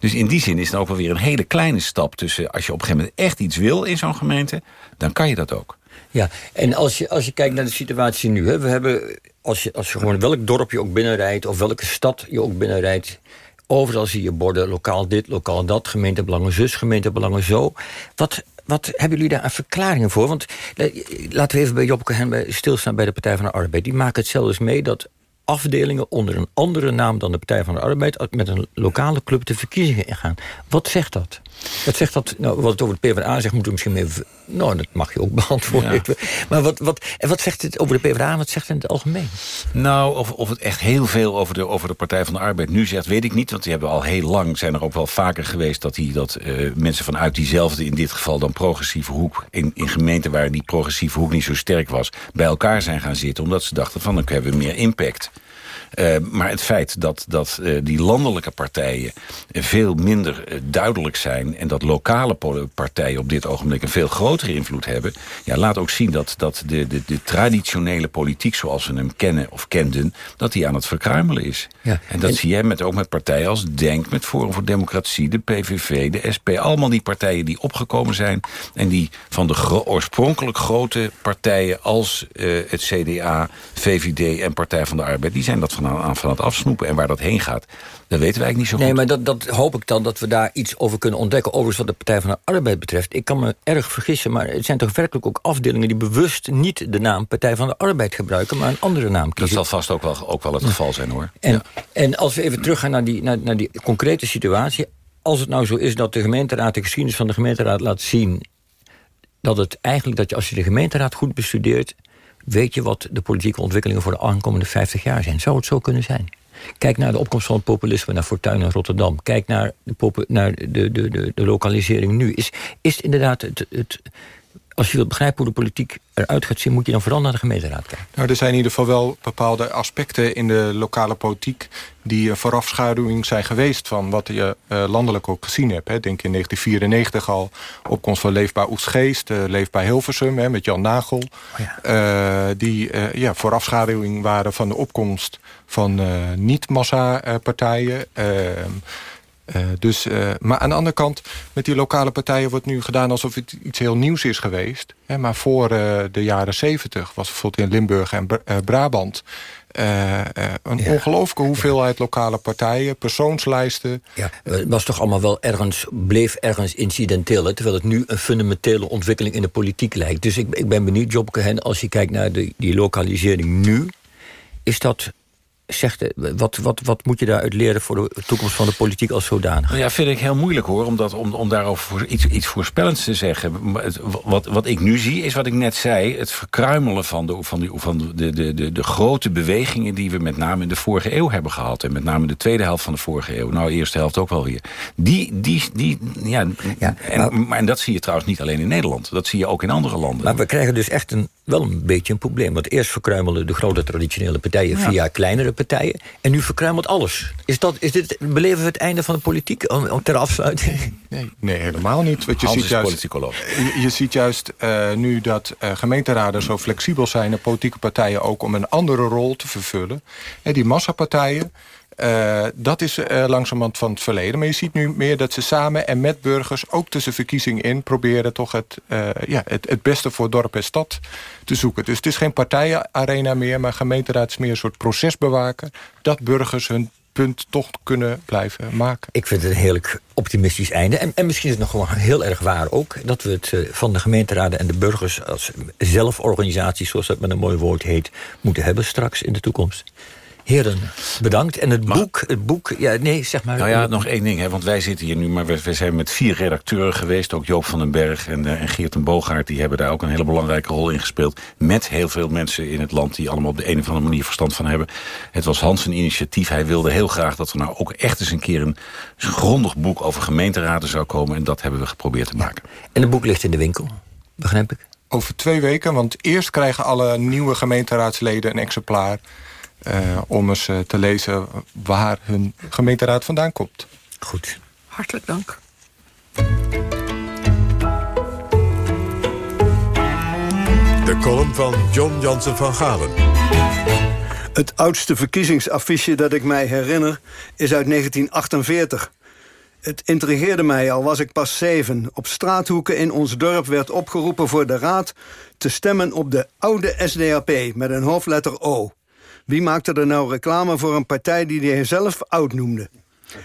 Dus in die zin is het ook wel weer een hele kleine stap tussen... als je op een gegeven moment echt iets wil in zo'n gemeente... dan kan je dat ook.
Ja, en als je, als je kijkt naar de situatie nu... Hè, we hebben, als je, als je gewoon welk dorp je ook binnenrijdt... of welke stad je ook binnenrijdt... overal zie je borden, lokaal dit, lokaal dat... gemeentebelangen zus, gemeentebelangen zo. Wat, wat hebben jullie daar aan verklaringen voor? Want laten we even bij Job Cohen stilstaan bij de Partij van de Arbeid. Die maken het zelfs mee dat afdelingen onder een andere naam dan de Partij van de Arbeid... met een lokale club de verkiezingen ingaan. Wat zegt dat? Wat zegt dat? Nou, wat het over de PvdA zegt, moeten we misschien even... Nou, dat mag je ook [laughs] beantwoorden. Ja. Maar wat, wat, en wat zegt het over de PvdA en wat zegt het in het algemeen?
Nou, of, of het echt heel veel over de, over de Partij van de Arbeid nu zegt, weet ik niet. Want die hebben al heel lang, zijn er ook wel vaker geweest... dat, die, dat uh, mensen vanuit diezelfde, in dit geval dan progressieve hoek... In, in gemeenten waar die progressieve hoek niet zo sterk was... bij elkaar zijn gaan zitten, omdat ze dachten van... dan hebben we meer impact. Uh, maar het feit dat, dat uh, die landelijke partijen veel minder uh, duidelijk zijn... en dat lokale partijen op dit ogenblik een veel grotere invloed hebben... Ja, laat ook zien dat, dat de, de, de traditionele politiek zoals we hem kennen of kenden... dat die aan het verkruimelen is. Ja. En dat en... zie je met, ook met partijen als DENK, met Forum voor Democratie... de PVV, de SP, allemaal die partijen die opgekomen zijn... en die van de gro oorspronkelijk grote partijen als het CDA, VVD en Partij van de Arbeid Arbeid... die zijn dat van, aan, van het afsnoepen. En waar dat heen gaat, dat weten wij eigenlijk niet zo
nee,
goed.
maar dat, dat hoop ik dan dat we daar iets over kunnen ontdekken. Overigens wat de Partij van de Arbeid betreft. Ik kan me erg vergissen, maar het zijn toch werkelijk ook afdelingen... die bewust niet de naam Partij van de Arbeid gebruiken... maar een andere naam kiezen.
Dat zal vast ook wel, ook wel het geval zijn, hoor.
En, en als we even teruggaan naar die, naar, naar die concrete situatie... als het nou zo is dat de gemeenteraad, de geschiedenis van de gemeenteraad laat zien... dat het eigenlijk, dat je als je de gemeenteraad goed bestudeert... weet je wat de politieke ontwikkelingen voor de aankomende 50 jaar zijn. Zou het zo kunnen zijn? Kijk naar de opkomst van het populisme naar Fortuin en Rotterdam. Kijk naar de, naar de, de, de, de lokalisering nu. Is, is het inderdaad het, het, als je wilt begrijpen hoe de politiek eruit gaat zien... moet je dan vooral naar de gemeenteraad kijken.
Nou, er zijn in ieder geval wel bepaalde aspecten in de lokale politiek... die een voorafschaduwing zijn geweest van wat je uh, landelijk ook gezien hebt. Hè. Denk in 1994 al opkomst van Leefbaar Oesgeest, uh, Leefbaar Hilversum... Hè, met Jan Nagel. Oh ja. uh, die ja, voorafschaduwing waren van de opkomst van niet-massa-partijen... Uh, dus, uh, maar aan de andere kant, met die lokale partijen wordt nu gedaan alsof het iets heel nieuws is geweest. Hè, maar voor uh, de jaren zeventig was bijvoorbeeld in Limburg en Brabant een ja. ongelooflijke hoeveelheid lokale partijen, persoonslijsten.
Ja, het was toch allemaal wel ergens, bleef ergens incidenteel, hè, terwijl het nu een fundamentele ontwikkeling in de politiek lijkt. Dus ik, ik ben benieuwd, Jobke, als je kijkt naar de, die lokalisering nu, is dat zegt, wat, wat, wat moet je daaruit leren voor de toekomst van de politiek als zodanig?
Nou ja, vind ik heel moeilijk hoor, om, dat, om, om daarover voor iets, iets voorspellends te zeggen. Het, wat, wat ik nu zie, is wat ik net zei, het verkruimelen van, de, van, die, van de, de, de, de grote bewegingen die we met name in de vorige eeuw hebben gehad. En met name in de tweede helft van de vorige eeuw. Nou, de eerste helft ook wel weer. Die, die, die ja, ja en, maar, maar, en dat zie je trouwens niet alleen in Nederland. Dat zie je ook in andere landen.
Maar we krijgen dus echt een, wel een beetje een probleem. Want eerst verkruimelen de grote traditionele partijen ja. via kleinere partijen. En nu verkruimelt alles. Is dat, is dit, beleven we het einde van de politiek om, om ter afsluiting?
Nee, nee, helemaal niet. Want je,
Hans
ziet
is
juist,
politicoloog.
je, je ziet juist uh, nu dat uh, gemeenteraden zo flexibel zijn... en politieke partijen ook om een andere rol te vervullen. En die massapartijen... Uh, dat is uh, langzamerhand van het verleden. Maar je ziet nu meer dat ze samen en met burgers... ook tussen verkiezingen in proberen toch het, uh, ja, het, het beste voor dorp en stad te zoeken. Dus het is geen partijenarena meer... maar gemeenteraad is meer een soort procesbewaker... dat burgers hun punt toch kunnen blijven maken.
Ik vind het een heerlijk optimistisch einde. En, en misschien is het nog gewoon heel erg waar ook... dat we het van de gemeenteraden en de burgers als zelforganisaties... zoals dat met een mooi woord heet, moeten hebben straks in de toekomst. Heren, bedankt. En het boek, het boek, ja, nee, zeg maar.
Nou ja, nog één ding, hè, want wij zitten hier nu, maar we, we zijn met vier redacteuren geweest. Ook Joop van den Berg en, uh, en Geert en Bogaert, die hebben daar ook een hele belangrijke rol in gespeeld. Met heel veel mensen in het land die allemaal op de een of andere manier verstand van hebben. Het was Hans een initiatief. Hij wilde heel graag dat er nou ook echt eens een keer een grondig boek over gemeenteraden zou komen. En dat hebben we geprobeerd te maken.
En het boek ligt in de winkel, begrijp ik?
Over twee weken, want eerst krijgen alle nieuwe gemeenteraadsleden een exemplaar. Uh, om eens uh, te lezen waar hun gemeenteraad vandaan komt.
Goed.
Hartelijk dank.
De column van John Jansen van Galen.
Het oudste verkiezingsaffiche dat ik mij herinner is uit 1948. Het intrigeerde mij, al was ik pas zeven. Op straathoeken in ons dorp werd opgeroepen voor de raad... te stemmen op de oude SDAP met een hoofdletter O. Wie maakte er nou reclame voor een partij die hij zelf oud noemde?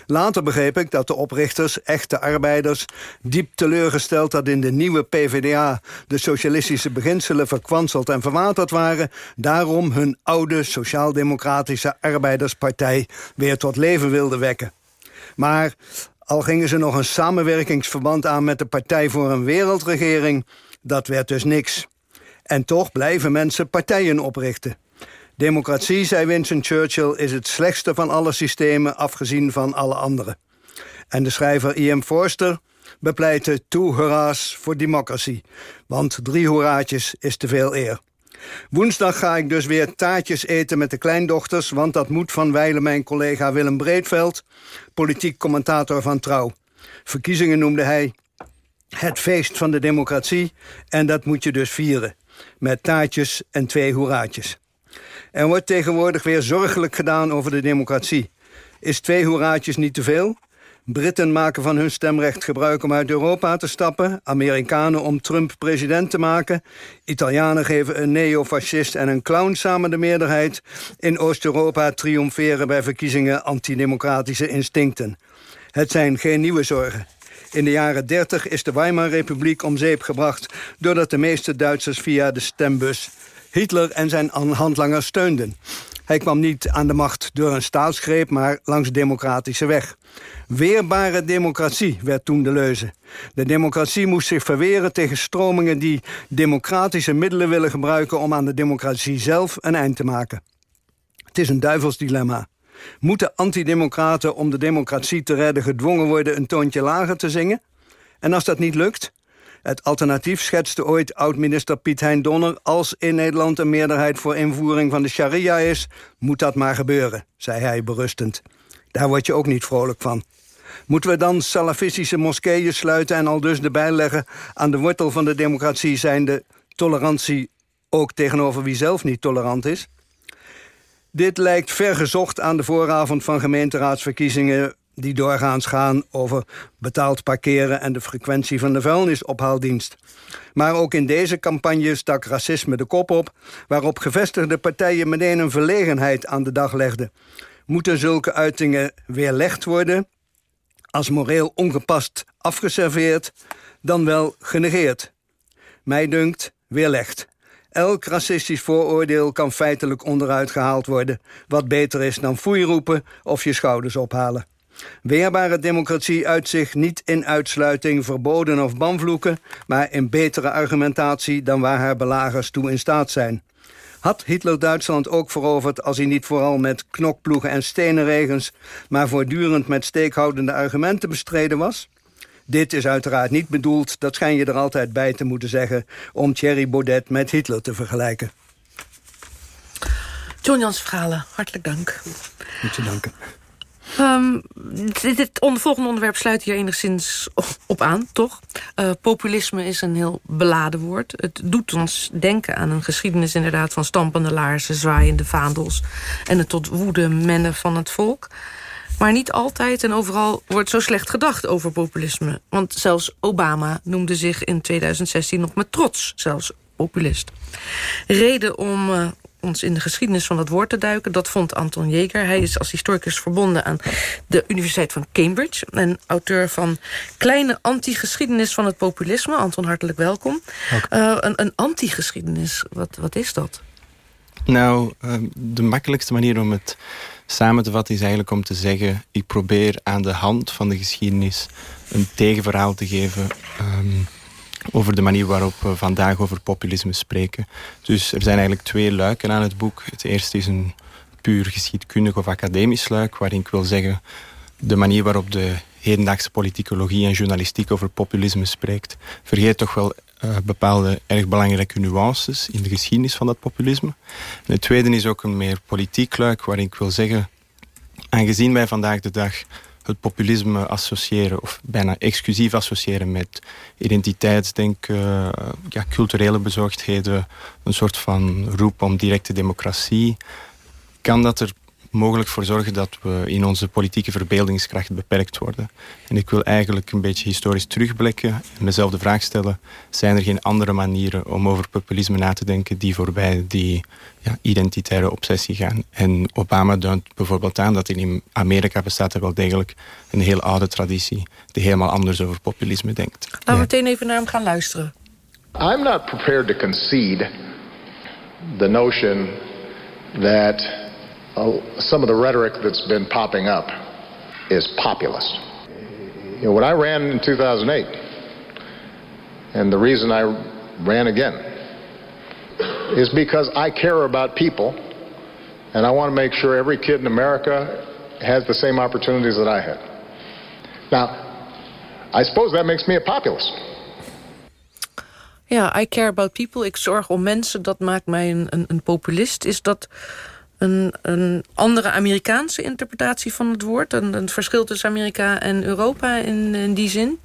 Later begreep ik dat de oprichters, echte arbeiders... diep teleurgesteld dat in de nieuwe PvdA... de socialistische beginselen verkwanseld en verwaterd waren... daarom hun oude sociaal-democratische arbeiderspartij... weer tot leven wilden wekken. Maar al gingen ze nog een samenwerkingsverband aan... met de Partij voor een Wereldregering, dat werd dus niks. En toch blijven mensen partijen oprichten. Democratie, zei Winston Churchill, is het slechtste van alle systemen... afgezien van alle andere. En de schrijver E.M. Forster bepleitte two hurra's voor democratie. Want drie hoeraatjes is te veel eer. Woensdag ga ik dus weer taartjes eten met de kleindochters... want dat moet van wijlen mijn collega Willem Breedveld... politiek commentator van Trouw. Verkiezingen noemde hij het feest van de democratie... en dat moet je dus vieren. Met taartjes en twee hoeraatjes. Er wordt tegenwoordig weer zorgelijk gedaan over de democratie. Is twee hoeraatjes niet te veel? Britten maken van hun stemrecht gebruik om uit Europa te stappen. Amerikanen om Trump president te maken. Italianen geven een neofascist en een clown samen de meerderheid. In Oost-Europa triomferen bij verkiezingen antidemocratische instincten. Het zijn geen nieuwe zorgen. In de jaren 30 is de Weimar-republiek om zeep gebracht... doordat de meeste Duitsers via de stembus Hitler en zijn handlangers steunden. Hij kwam niet aan de macht door een staatsgreep, maar langs democratische weg. Weerbare democratie werd toen de leuze. De democratie moest zich verweren tegen stromingen die democratische middelen willen gebruiken om aan de democratie zelf een eind te maken. Het is een duivelsdilemma. Moeten antidemocraten om de democratie te redden gedwongen worden een toontje lager te zingen? En als dat niet lukt, het alternatief schetste ooit oud-minister Piet Hein Donner... als in Nederland een meerderheid voor invoering van de sharia is... moet dat maar gebeuren, zei hij berustend. Daar word je ook niet vrolijk van. Moeten we dan salafistische moskeeën sluiten... en al dus de bijleggen aan de wortel van de democratie... zijn de tolerantie ook tegenover wie zelf niet tolerant is? Dit lijkt vergezocht aan de vooravond van gemeenteraadsverkiezingen die doorgaans gaan over betaald parkeren... en de frequentie van de vuilnisophaaldienst. Maar ook in deze campagne stak racisme de kop op... waarop gevestigde partijen meteen een verlegenheid aan de dag legden. Moeten zulke uitingen weerlegd worden... als moreel ongepast afgeserveerd, dan wel genegeerd? Mij dunkt weerlegd. Elk racistisch vooroordeel kan feitelijk onderuit gehaald worden... wat beter is dan foei roepen of je schouders ophalen. Weerbare democratie uit zich niet in uitsluiting, verboden of banvloeken... maar in betere argumentatie dan waar haar belagers toe in staat zijn. Had Hitler Duitsland ook veroverd als hij niet vooral met knokploegen en stenenregens... maar voortdurend met steekhoudende argumenten bestreden was? Dit is uiteraard niet bedoeld, dat schijn je er altijd bij te moeten zeggen... om Thierry Baudet met Hitler te vergelijken.
John Jans Verhalen, hartelijk dank.
Moet je danken.
Um, dit, volgende onderwerp sluit hier enigszins op aan, toch? Uh, populisme is een heel beladen woord. Het doet ons denken aan een geschiedenis inderdaad... van stampende laarzen, zwaaiende vaandels... en het tot woede mennen van het volk. Maar niet altijd en overal wordt zo slecht gedacht over populisme. Want zelfs Obama noemde zich in 2016 nog met trots zelfs populist. Reden om uh, ons in de geschiedenis van dat woord te duiken. Dat vond Anton Jeger. Hij is als historicus verbonden aan de Universiteit van Cambridge... en auteur van Kleine Antigeschiedenis van het Populisme. Anton, hartelijk welkom. Uh, een een antigeschiedenis, wat, wat is dat?
Nou, uh, de makkelijkste manier om het samen te vatten is eigenlijk om te zeggen... ik probeer aan de hand van de geschiedenis een tegenverhaal te geven... Um, over de manier waarop we vandaag over populisme spreken. Dus er zijn eigenlijk twee luiken aan het boek. Het eerste is een puur geschiedkundig of academisch luik, waarin ik wil zeggen de manier waarop de hedendaagse politicologie en journalistiek over populisme spreekt, vergeet toch wel uh, bepaalde erg belangrijke nuances in de geschiedenis van dat populisme. En het tweede is ook een meer politiek luik, waarin ik wil zeggen, aangezien wij vandaag de dag het populisme associëren, of bijna exclusief associëren met identiteitsdenken, ja, culturele bezorgdheden, een soort van roep om directe democratie, kan dat er mogelijk voor zorgen dat we in onze politieke verbeeldingskracht beperkt worden. En ik wil eigenlijk een beetje historisch terugblikken en mezelf de vraag stellen, zijn er geen andere manieren om over populisme na te denken die voorbij die ja, identitaire obsessie gaan. En Obama duidt bijvoorbeeld aan dat in Amerika bestaat er wel degelijk een heel oude traditie die helemaal anders over populisme denkt.
Laten we meteen even naar hem gaan luisteren.
I'm not prepared to concede the notion that uh, some of the rhetoric that's been popping up is populist. You know, when I ran in 2008, and the reason I ran again is because I care about people, and I want to make sure every kid in America has the same opportunities that I had. Now, I suppose that makes me a populist.
Ja, I care about people. Ik zorg om mensen. Dat maakt mij een, een, een populist. Is dat een, andere Amerikaanse interpretatie van het woord? Een, een verschil tussen Amerika en Europa in, in die zin?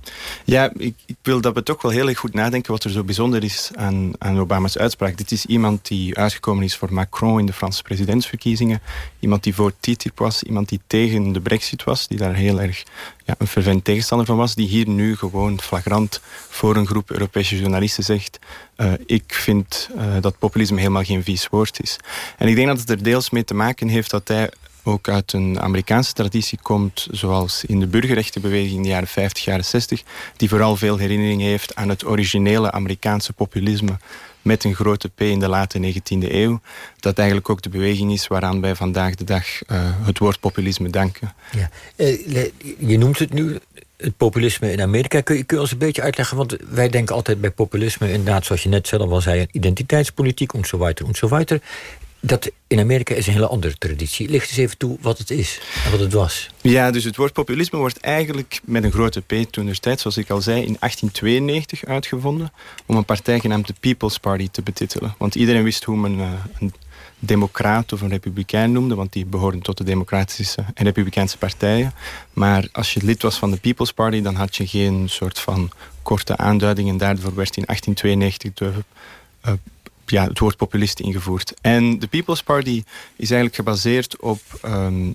Ja, ik, ik, wil dat we toch wel heel erg goed nadenken... wat er zo bijzonder is aan, aan Obama's uitspraak. Dit is iemand die uitgekomen is voor Macron in de Franse presidentsverkiezingen. Iemand die voor TTIP was. Iemand die tegen de brexit was. Die daar heel erg ja, een fervent tegenstander van was, die hier nu gewoon flagrant voor een groep Europese journalisten zegt uh, ik vind uh, dat populisme helemaal geen vies woord is. En ik denk dat het er deels mee te maken heeft dat hij ook uit een Amerikaanse traditie komt, zoals in de burgerrechtenbeweging in de jaren 50, jaren 60, die vooral veel herinnering heeft aan het originele Amerikaanse populisme met een grote P in de late 19e eeuw. Dat eigenlijk ook de beweging is waaraan wij vandaag de dag uh, het woord populisme danken.
Ja. Uh, je noemt het nu, het populisme in Amerika. Kun je, kun je ons een beetje uitleggen? Want wij denken altijd bij populisme, inderdaad, zoals je net zelf al zei, identiteitspolitiek en zo weiter en zo weiter dat in Amerika is een hele andere traditie. Licht eens even toe wat het is en wat het was.
Ja, dus het woord populisme wordt eigenlijk met een grote P toen tijd, zoals ik al zei, in 1892 uitgevonden om een partij genaamd de People's Party te betitelen. Want iedereen wist hoe men uh, een democraat of een republikein noemde, want die behoorden tot de democratische en republikeinse partijen. Maar als je lid was van de People's Party, dan had je geen soort van korte aanduiding en daardoor werd in 1892 de uh, ja, het woord populist ingevoerd. En de People's Party is eigenlijk gebaseerd op um,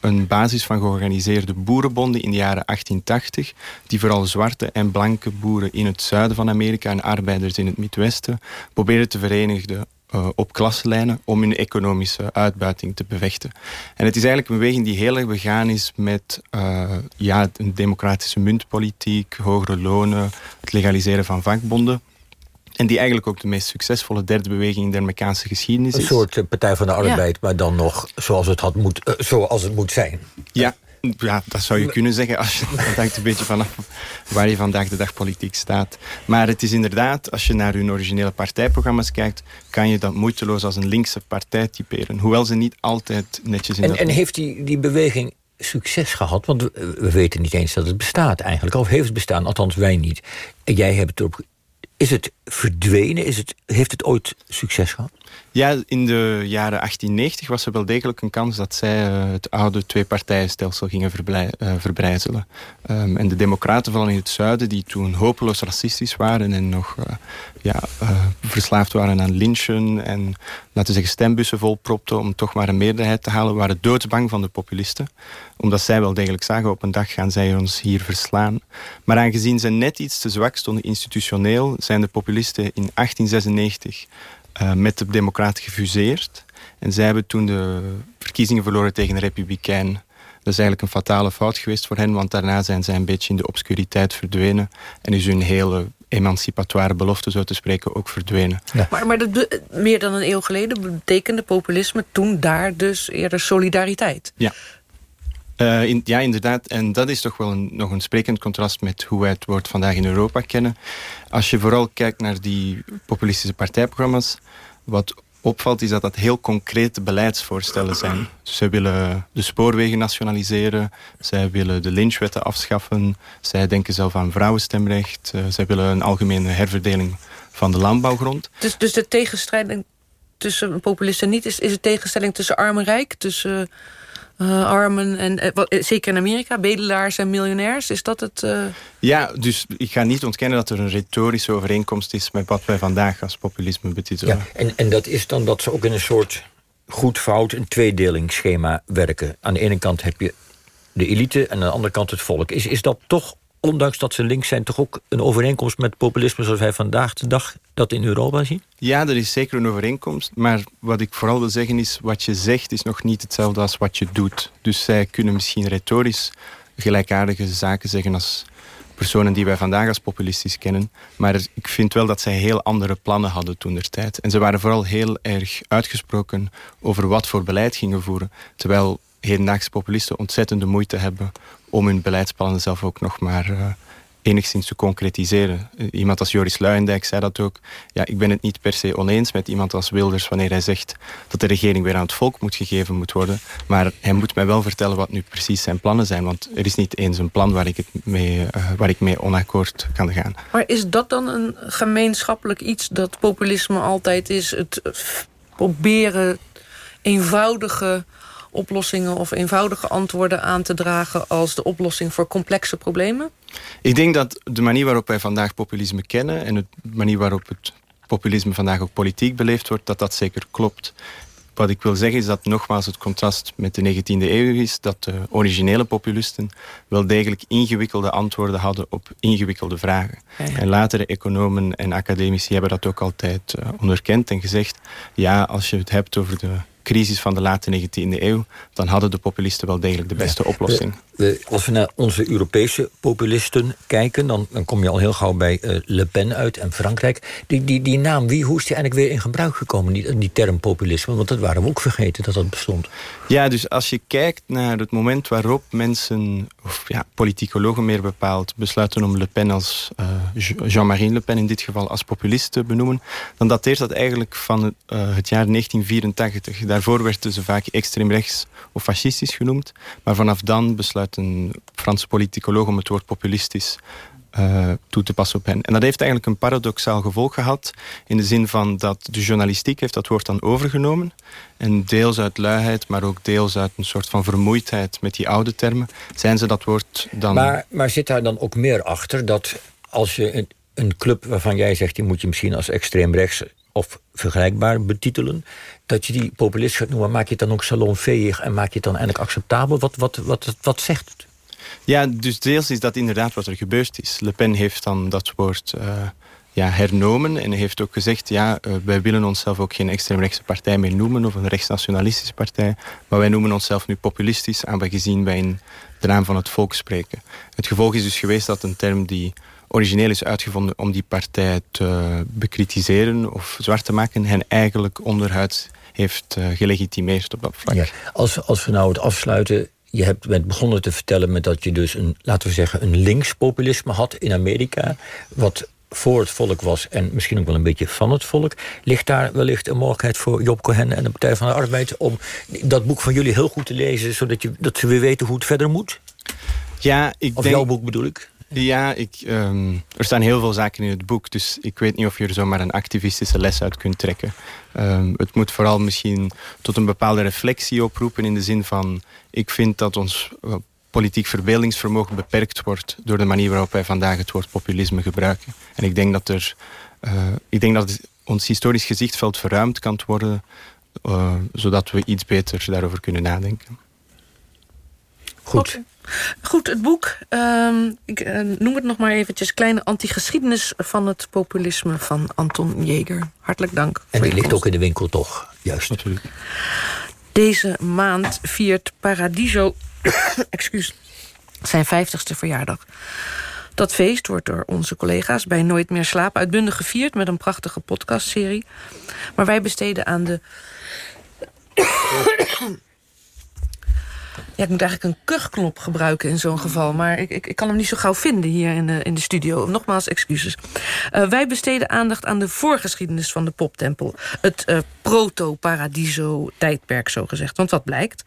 een basis van georganiseerde boerenbonden in de jaren 1880, die vooral zwarte en blanke boeren in het zuiden van Amerika en arbeiders in het Midwesten probeerden te verenigen uh, op klaslijnen om hun economische uitbuiting te bevechten. En het is eigenlijk een beweging die heel erg begaan is met uh, ja, een democratische muntpolitiek, hogere lonen, het legaliseren van vakbonden. En die eigenlijk ook de meest succesvolle derde beweging in de Amerikaanse geschiedenis is.
Een soort eh, Partij van de Arbeid, maar dan nog zoals het, had moet, uh, zoals het moet zijn.
Ja, ja, dat zou je kunnen zeggen. Als je, [laughs] dat hangt een beetje vanaf waar je vandaag de dag politiek staat. Maar het is inderdaad, als je naar hun originele partijprogramma's kijkt... kan je dat moeiteloos als een linkse partij typeren. Hoewel ze niet altijd netjes in
En,
dat...
en heeft die, die beweging succes gehad? Want we, we weten niet eens dat het bestaat eigenlijk. Of heeft het bestaan, althans wij niet. En jij hebt het erop is het verdwenen? Is het, heeft het ooit succes gehad?
Ja, in de jaren 1890 was er wel degelijk een kans dat zij uh, het oude twee-partijenstelsel gingen uh, verbrijzelen. Um, en de democraten, vooral in het zuiden, die toen hopeloos racistisch waren en nog uh, ja, verslaafd waren aan lynchen en laten we zeggen stembussen volpropten om toch maar een meerderheid te halen, waren doodsbang van de populisten. Omdat zij wel degelijk zagen, op een dag gaan zij ons hier verslaan. Maar aangezien ze net iets te zwak stonden institutioneel, zijn de populisten in 1896 uh, met de Democraten gefuseerd. En zij hebben toen de verkiezingen verloren tegen de Republikein. Dat is eigenlijk een fatale fout geweest voor hen, want daarna zijn zij een beetje in de obscuriteit verdwenen. En is hun hele emancipatoire belofte, zo te spreken, ook verdwenen.
Ja. Maar, maar dat, meer dan een eeuw geleden betekende populisme toen daar dus eerder solidariteit.
Ja. In, ja, inderdaad. En dat is toch wel een, nog een sprekend contrast met hoe wij het woord vandaag in Europa kennen. Als je vooral kijkt naar die populistische partijprogramma's, wat opvalt is dat dat heel concrete beleidsvoorstellen zijn. Zij willen de spoorwegen nationaliseren, zij willen de lynchwetten afschaffen, zij denken zelf aan vrouwenstemrecht, uh, zij willen een algemene herverdeling van de landbouwgrond.
Dus, dus de tegenstrijding tussen populisten niet is, is de tegenstelling tussen arm en rijk, tussen armen en uh, zeker in Amerika, bedelaars en miljonairs. Is dat het? Uh...
Ja, dus ik ga niet ontkennen dat er een retorische overeenkomst is met wat wij vandaag als populisme betitelen.
Ja, en, en dat is dan dat ze ook in een soort goed-fout, een tweedelingsschema werken. Aan de ene kant heb je de elite en aan de andere kant het volk. Is, is dat toch ondanks dat ze links zijn, toch ook een overeenkomst met populisme zoals wij vandaag de dag dat in Europa zien?
Ja, er is zeker een overeenkomst. Maar wat ik vooral wil zeggen is, wat je zegt is nog niet hetzelfde als wat je doet. Dus zij kunnen misschien retorisch gelijkaardige zaken zeggen als personen die wij vandaag als populistisch kennen. Maar ik vind wel dat zij heel andere plannen hadden toen der tijd. En ze waren vooral heel erg uitgesproken over wat voor beleid gingen voeren. Terwijl hedendaagse populisten ontzettende moeite hebben om hun beleidsplannen zelf ook nog maar uh, enigszins te concretiseren. Uh, iemand als Joris Luijendijk zei dat ook. Ja, ik ben het niet per se oneens met iemand als Wilders wanneer hij zegt dat de regering weer aan het volk moet gegeven moet worden. Maar hij moet mij wel vertellen wat nu precies zijn plannen zijn. Want er is niet eens een plan waar ik, het mee, uh, waar ik mee onakkoord kan gaan.
Maar is dat dan een gemeenschappelijk iets dat populisme altijd is? Het proberen eenvoudige oplossingen of eenvoudige antwoorden aan te dragen als de oplossing voor complexe problemen?
Ik denk dat de manier waarop wij vandaag populisme kennen en de manier waarop het populisme vandaag ook politiek beleefd wordt, dat dat zeker klopt. wat ik wil zeggen is dat nogmaals het contrast met de 19e eeuw is dat de originele populisten wel degelijk ingewikkelde antwoorden hadden op ingewikkelde vragen. En latere economen en academici hebben dat ook altijd uh, onderkend en gezegd, ja, als je het hebt over de crisis van de late 19e eeuw, dan hadden de populisten wel degelijk de beste oplossing.
als we naar onze Europese populisten kijken, dan, dan kom je al heel gauw bij uh, Le Pen uit en Frankrijk. Die, die, die naam, wie, hoe is die eigenlijk weer in gebruik gekomen, die, die term populisme? Want dat waren we ook vergeten dat dat bestond.
Ja, dus als je kijkt naar het moment waarop mensen, of ja, politicologen meer bepaald, besluiten om Le Pen als uh, Jean-Marie Le Pen in dit geval als populist te benoemen, dan dateert dat eigenlijk van het, uh, het jaar 1984. Daarvoor werden ze vaak extreem rechts of fascistisch genoemd. Maar vanaf dan besluit een Franse politicoloog om het woord populistisch uh, toe te passen op hen. En dat heeft eigenlijk een paradoxaal gevolg gehad. In de zin van dat de journalistiek heeft dat woord dan overgenomen. En deels uit luiheid, maar ook deels uit een soort van vermoeidheid met die oude termen, zijn ze dat woord dan...
Maar, maar zit daar dan ook meer achter dat als je een, een club waarvan jij zegt... die moet je misschien als extreem rechts of vergelijkbaar betitelen... dat je die populist gaat noemen, maak je het dan ook salonveeg... en maak je het dan eigenlijk acceptabel? Wat, wat, wat, wat zegt het?
Ja, dus deels is dat inderdaad wat er gebeurd is. Le Pen heeft dan dat woord uh, ja, hernomen en heeft ook gezegd... ja, uh, wij willen onszelf ook geen extreemrechtse partij meer noemen... of een rechtsnationalistische partij, maar wij noemen onszelf nu populistisch... aangezien wij in de naam van het volk spreken. Het gevolg is dus geweest dat een term die origineel is uitgevonden om die partij te bekritiseren of zwart te maken, hen eigenlijk onderhuids heeft uh, gelegitimeerd op dat vlak.
Als, als we nou het afsluiten, je hebt, bent begonnen te vertellen met dat je dus een, laten we zeggen, een linkspopulisme had in Amerika, wat voor het volk was en misschien ook wel een beetje van het volk. Ligt daar wellicht een mogelijkheid voor Job Cohen en de Partij van de Arbeid om dat boek van jullie heel goed te lezen, zodat je, dat ze weer weten hoe het verder moet?
Ja, ik
of
denk...
jouw boek bedoel ik?
Ja, ik, um, er staan heel veel zaken in het boek, dus ik weet niet of je er zomaar een activistische les uit kunt trekken. Um, het moet vooral misschien tot een bepaalde reflectie oproepen in de zin van, ik vind dat ons uh, politiek verbeeldingsvermogen beperkt wordt door de manier waarop wij vandaag het woord populisme gebruiken. En ik denk dat, er, uh, ik denk dat ons historisch gezichtveld verruimd kan worden, uh, zodat we iets beter daarover kunnen nadenken.
Goed.
Goed, het boek. Um, ik uh, noem het nog maar eventjes. Kleine antigeschiedenis van het populisme van Anton Jeger. Hartelijk dank.
En die ligt ook in de winkel toch? Juist.
Natuurlijk.
Deze maand viert Paradiso [coughs] excuus, zijn 50ste verjaardag. Dat feest wordt door onze collega's bij Nooit meer slapen uitbundig gevierd... met een prachtige podcastserie. Maar wij besteden aan de [coughs] [coughs] ja, ik moet eigenlijk een kuchknop gebruiken in zo'n geval. Maar ik, ik, ik, kan hem niet zo gauw vinden hier in de, in de studio. Nogmaals, excuses. Uh, wij besteden aandacht aan de voorgeschiedenis van de poptempel. Het uh, proto-paradiso-tijdperk, zogezegd. Want wat blijkt?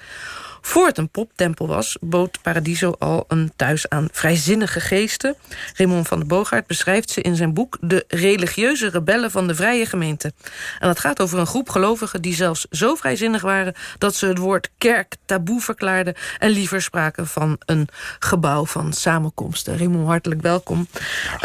Voor het een poptempel was, bood Paradiso al een thuis aan vrijzinnige geesten. Raymond van der Boogaard beschrijft ze in zijn boek... De religieuze rebellen van de vrije gemeente. En dat gaat over een groep gelovigen die zelfs zo vrijzinnig waren... dat ze het woord kerk taboe verklaarden... en liever spraken van een gebouw van samenkomsten. Raymond, hartelijk welkom.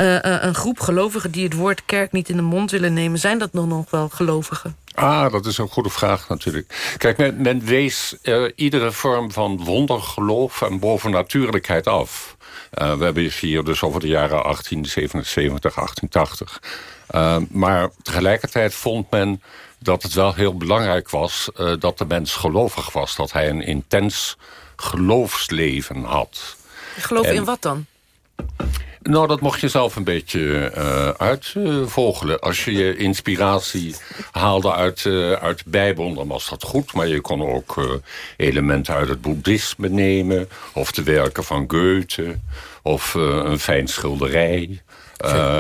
Uh, uh, een groep gelovigen die het woord kerk niet in de mond willen nemen... zijn dat nog, nog wel gelovigen?
Ah, dat is een goede vraag natuurlijk. Kijk, men, men wees uh, iedere vorm van wondergeloof en bovennatuurlijkheid af. Uh, we hebben hier dus over de jaren 1877, 1880. Uh, maar tegelijkertijd vond men dat het wel heel belangrijk was... Dat de mens gelovig was, dat hij een intens geloofsleven had.
Geloof en, in wat dan?
Nou, dat mocht je zelf een beetje uh, uitvogelen. Als je je inspiratie haalde uit, uh, uit de Bijbel, dan was dat goed. Maar je kon ook uh, elementen uit het boeddhisme nemen. Of de werken van Goethe. Of een fijn schilderij.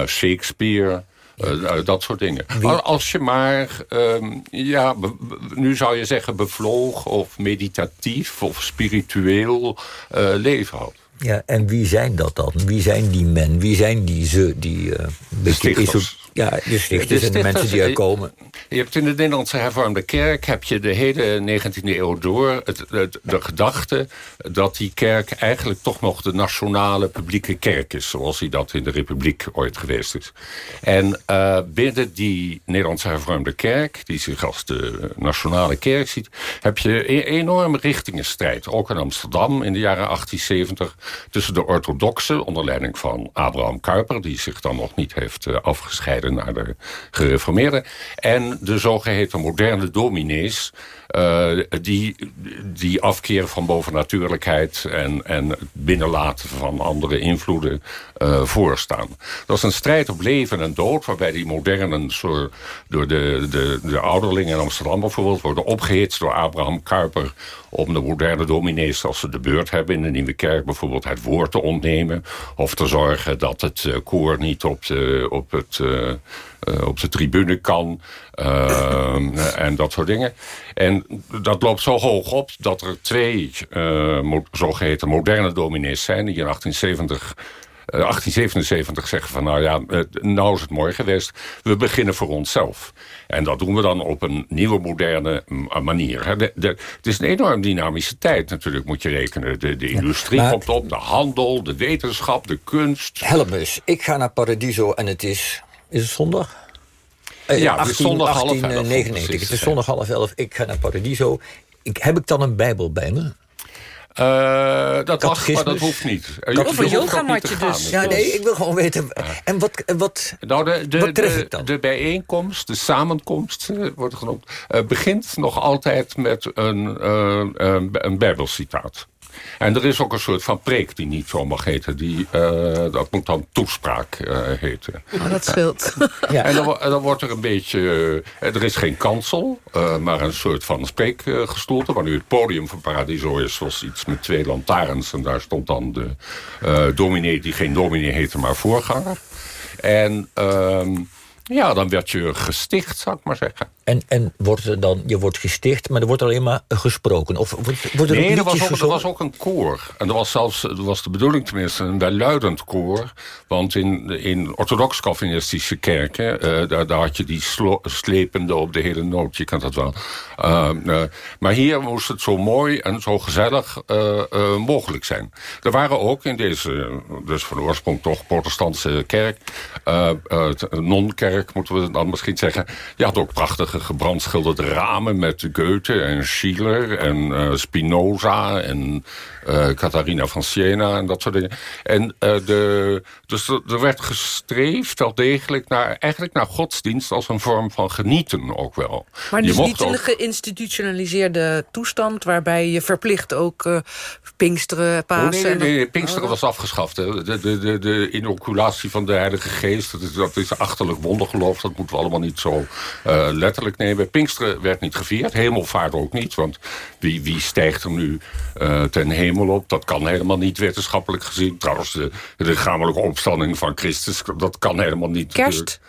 Shakespeare. Uh, dat soort dingen. Wie? Als je maar, um, ja, nu zou je zeggen bevloog of meditatief of spiritueel uh, leven had.
Ja, en wie zijn dat dan? Wie zijn die men? Wie zijn die ze? Die, uh,
de stichters.
Ja, de stichters en de mensen die er komen.
Je hebt in de Nederlandse hervormde kerk... heb je de hele 19e eeuw door het, het- de gedachte... dat die kerk eigenlijk toch nog de nationale publieke kerk is... zoals hij dat in de republiek ooit geweest is. En eh, binnen die Nederlandse hervormde kerk... die zich als de nationale kerk ziet... heb je een enorme richtingenstrijd. Ook in Amsterdam in de jaren 1870... tussen de orthodoxen onder leiding van Abraham Kuyper... die zich dan nog niet heeft eh, naar de gereformeerden... en de zogeheten moderne dominees... eh, die, die afkeer van bovennatuurlijkheid en, en het binnenlaten van andere invloeden eh, voorstaan. Dat is een strijd op leven en dood, waarbij die modernen zo, door de, de, de ouderlingen in Amsterdam bijvoorbeeld worden opgehitst door Abraham Kuyper om de moderne dominees, als ze de beurt hebben in de Nieuwe Kerk, bijvoorbeeld het woord te ontnemen. Of te zorgen dat het eh, koor niet op de, op het, op de tribune kan. eh, en dat soort dingen. En dat loopt zo hoog op dat er twee eh, mo- zogeheten moderne dominees zijn... die in 1870... eh, 1877 zeggen van, nou ja, eh, nou is het mooi geweest. We beginnen voor onszelf. En dat doen we dan op een nieuwe, moderne manier. hè. De, de- het is een enorm dynamische tijd natuurlijk, moet je rekenen. De, de industrie komt op, de handel, de wetenschap, de kunst.
Help eens. Ik ga naar Paradiso en het is... Is het zondag? Eh,
Ja, het is zondag half elf,
1899.
precies.
Het is zondag half elf. Ik ga naar Paradiso. Ik, heb ik dan een bijbel bij me?
Eh, dat mag, maar dat hoeft niet. Eh, je-
Of
je
een yogamatje dus. Ja, nee, ik wil gewoon weten. En wat... wat
Nou, de, de,
Wat tref
de,
ik dan?
de bijeenkomst, de samenkomst, eh, wordt genoemd... eh, begint nog altijd met een, eh, een, een bijbelcitaat. En er is ook een soort van preek die niet zo mag heten. Die, eh, dat moet dan toespraak eh, heten.
Oh, dat scheelt. [laughs]
En, dan, wo- en dan wordt er een beetje... eh, er is geen kansel, maar een soort van spreekgestoelte. waar nu het podium van Paradiso is, was iets met twee lantaarns. En daar stond dan de dominee, die geen dominee heette, maar voorganger. En ehm, ja, dan werd je gesticht, zou ik maar zeggen.
En, en wordt er dan, je wordt gesticht, maar er wordt alleen maar gesproken? Of wordt, wordt er
Nee, er was, ook, er was ook een koor. En er was zelfs, er was de bedoeling tenminste, een welluidend koor. Want in, in orthodox-calvinistische kerken, eh, daar, daar had je die slepende op de hele noot. Je kent dat wel. Uh, uh, maar hier moest het zo mooi en zo gezellig mogelijk zijn. Er waren ook in deze, dus van oorsprong toch protestantse kerk, uh, non-kerk moeten we dan misschien zeggen. Je had ook prachtige gebrandschilderde ramen met Goethe en Schiller en uh, Spinoza en uh, Catharina van Siena en dat soort dingen. En uh, de, dus er, er werd gestreefd wel degelijk naar, eigenlijk naar godsdienst als een vorm van genieten ook wel.
Maar dus niet in een geïnstitutionaliseerde toestand... waarbij je verplicht ook eh, Pinksteren, Pasen...
nee, nee, nee, Pinksteren
Oh.
was afgeschaft. Hè. De, de, de, de inoculatie van de Heilige Geest, dat is, dat is achterlijk wondergeloof. Dat moeten we allemaal niet zo eh, letterlijk nemen. Pinksteren werd niet gevierd, hemelvaart ook niet. Want wie, wie stijgt er nu eh, ten hemel op? Dat kan helemaal niet wetenschappelijk gezien. Trouwens, de, de lichamelijke opstanding van Christus, dat kan helemaal niet.
Kerst?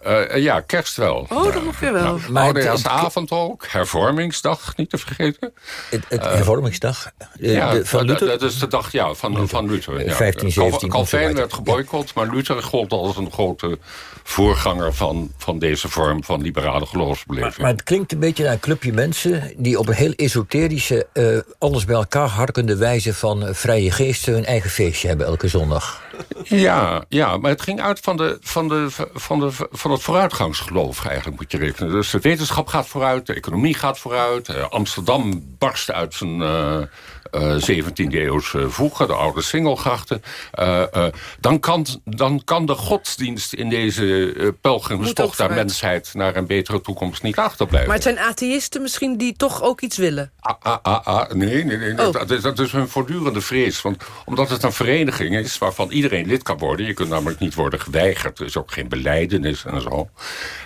Eh, ja, kerst wel.
Oh, dat mag weer wel.
Maar Oudejaarsavond ook, hervormingsdag, niet te vergeten.
Het, het hervormingsdag eh,
ja,
de- van
dat-
Luther?
dat is de dag ja, van, van Luther. Ja.
1517
Cal- Calvijn werd geboycott, maar Luther gold als een grote voorganger van, van deze vorm van liberale geloofsbeleving.
Maar het klinkt een beetje naar een clubje mensen... die op een heel esoterische, eh, alles bij elkaar harkende wijze... van eh, vrije geesten hun eigen feestje hebben elke zondag.
Ja, ja, maar het ging uit van, de, van, de, van, de, van het vooruitgangsgeloof eigenlijk, moet je rekenen. Dus de wetenschap gaat vooruit, de economie gaat vooruit. eh, Amsterdam barst uit zijn eh, eh, 17e eeuwse voegen, de oude singelgrachten. Eh, eh, dan, kan, dan kan de godsdienst in deze eh, pelgrimstocht
vooruit.
mensheid... naar een betere toekomst niet achterblijven.
Maar het zijn atheïsten misschien die toch ook iets willen.
Ah, ah, ah, ah, nee, nee, nee.
Oh.
Dat, is, dat is een voortdurende vrees. Want, omdat het een vereniging is waarvan iedereen lid kan worden. Je kunt namelijk niet worden geweigerd. Er is ook geen beleidenis en zo.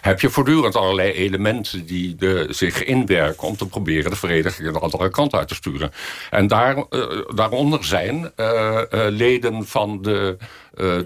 Heb je voortdurend allerlei elementen die de, zich inwerken... om te proberen de vereniging de andere kant uit te sturen. En daar, eh, daaronder zijn eh, eh, leden van de eh,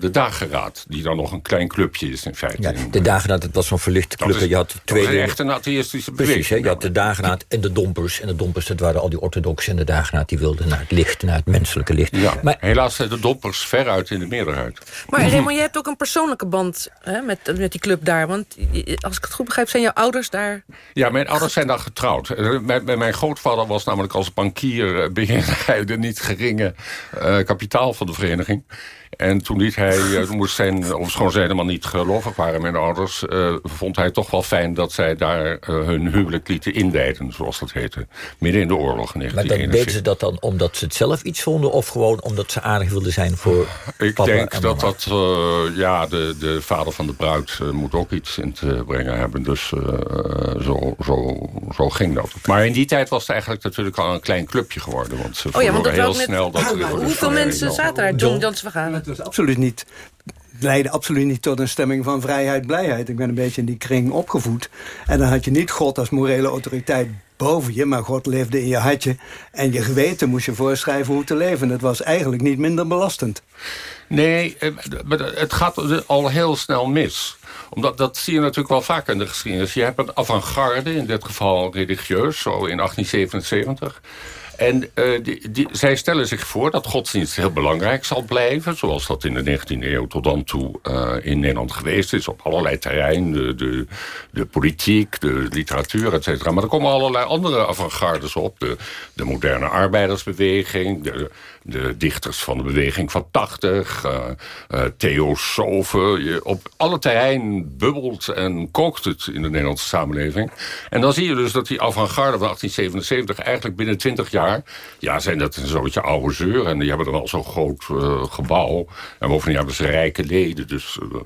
de dageraad. Die dan nog een klein clubje is in feite.
Ja, de dageraad, dat was zo'n verlichte
Dat
club.
is-
Je had
dat
twee
echt een atheïstische
Precies, hè? je had de dageraad en de dompers. En de dompers, dat waren al die orthodoxen. En de dageraad, die wilden naar het licht, naar het menselijke licht.
Ja,
Maar
helaas zijn de doppers veruit in de meerderheid.
Maar Raymond, je hebt ook een persoonlijke band hè, met, met die club daar. Want als ik het goed begrijp, zijn jouw ouders daar...
Ja, mijn ouders zijn daar getrouwd. Eh, Mijn, mijn- grootvader was namelijk als bankier... eh, [laughs] beheerde hij de niet geringe eh, kapitaal van de vereniging. En toen liet hij, eh, toen moest zijn, of schoon zij helemaal niet gelovig waren, mijn ouders, eh, vond hij toch wel fijn dat zij daar eh, hun huwelijk lieten inwijden, zoals dat heette. Midden in de oorlog in
Maar dan
1941.
deden ze dat dan omdat ze het zelf iets vonden... of gewoon omdat ze aardig wilden zijn voor
Ik
papa
denk
en
dat
mama?
dat, eh, ja, de, de vader van de bruid eh, moet ook iets in te brengen hebben. Dus eh, zo, zo, zo ging dat. Maar in die tijd was het eigenlijk natuurlijk al een klein clubje geworden. Want ze
Oh ja, want dat
heel
net-
snel dat
Hoeveel mensen zaten daar? John Jans Vergaren.
Het was absoluut niet, leidde absoluut niet tot een stemming van vrijheid, blijheid. Ik ben een beetje in die kring opgevoed. En dan had je niet God als morele autoriteit boven je... maar God leefde in je hartje. En je geweten moest je voorschrijven hoe te leven. Het was eigenlijk niet minder belastend.
Nee, eh, het gaat al heel snel mis. Omdat dat zie je natuurlijk wel vaak in de geschiedenis. Je hebt een avant-garde, in dit geval religieus, zo in 1877. En eh, die, die, zij stellen zich voor dat godsdienst heel belangrijk zal blijven... zoals dat in de 19e eeuw tot dan toe eh, in Nederland geweest is... op allerlei terreinen, de, de, de politiek, de literatuur, et cetera. Maar er komen allerlei andere avant-gardes op. De, de moderne arbeidersbeweging, de, de dichters van de beweging van 80... eh eh, theosofen. Je- Op alle terreinen bubbelt en kookt het in de Nederlandse samenleving. En dan zie je dus dat die avant-garde van 1877 eigenlijk binnen 20 jaar... ja, zijn dat een zootje oude zeur. En die hebben dan al zo'n groot eh, gebouw. En bovendien hebben ze rijke leden. Dus eh,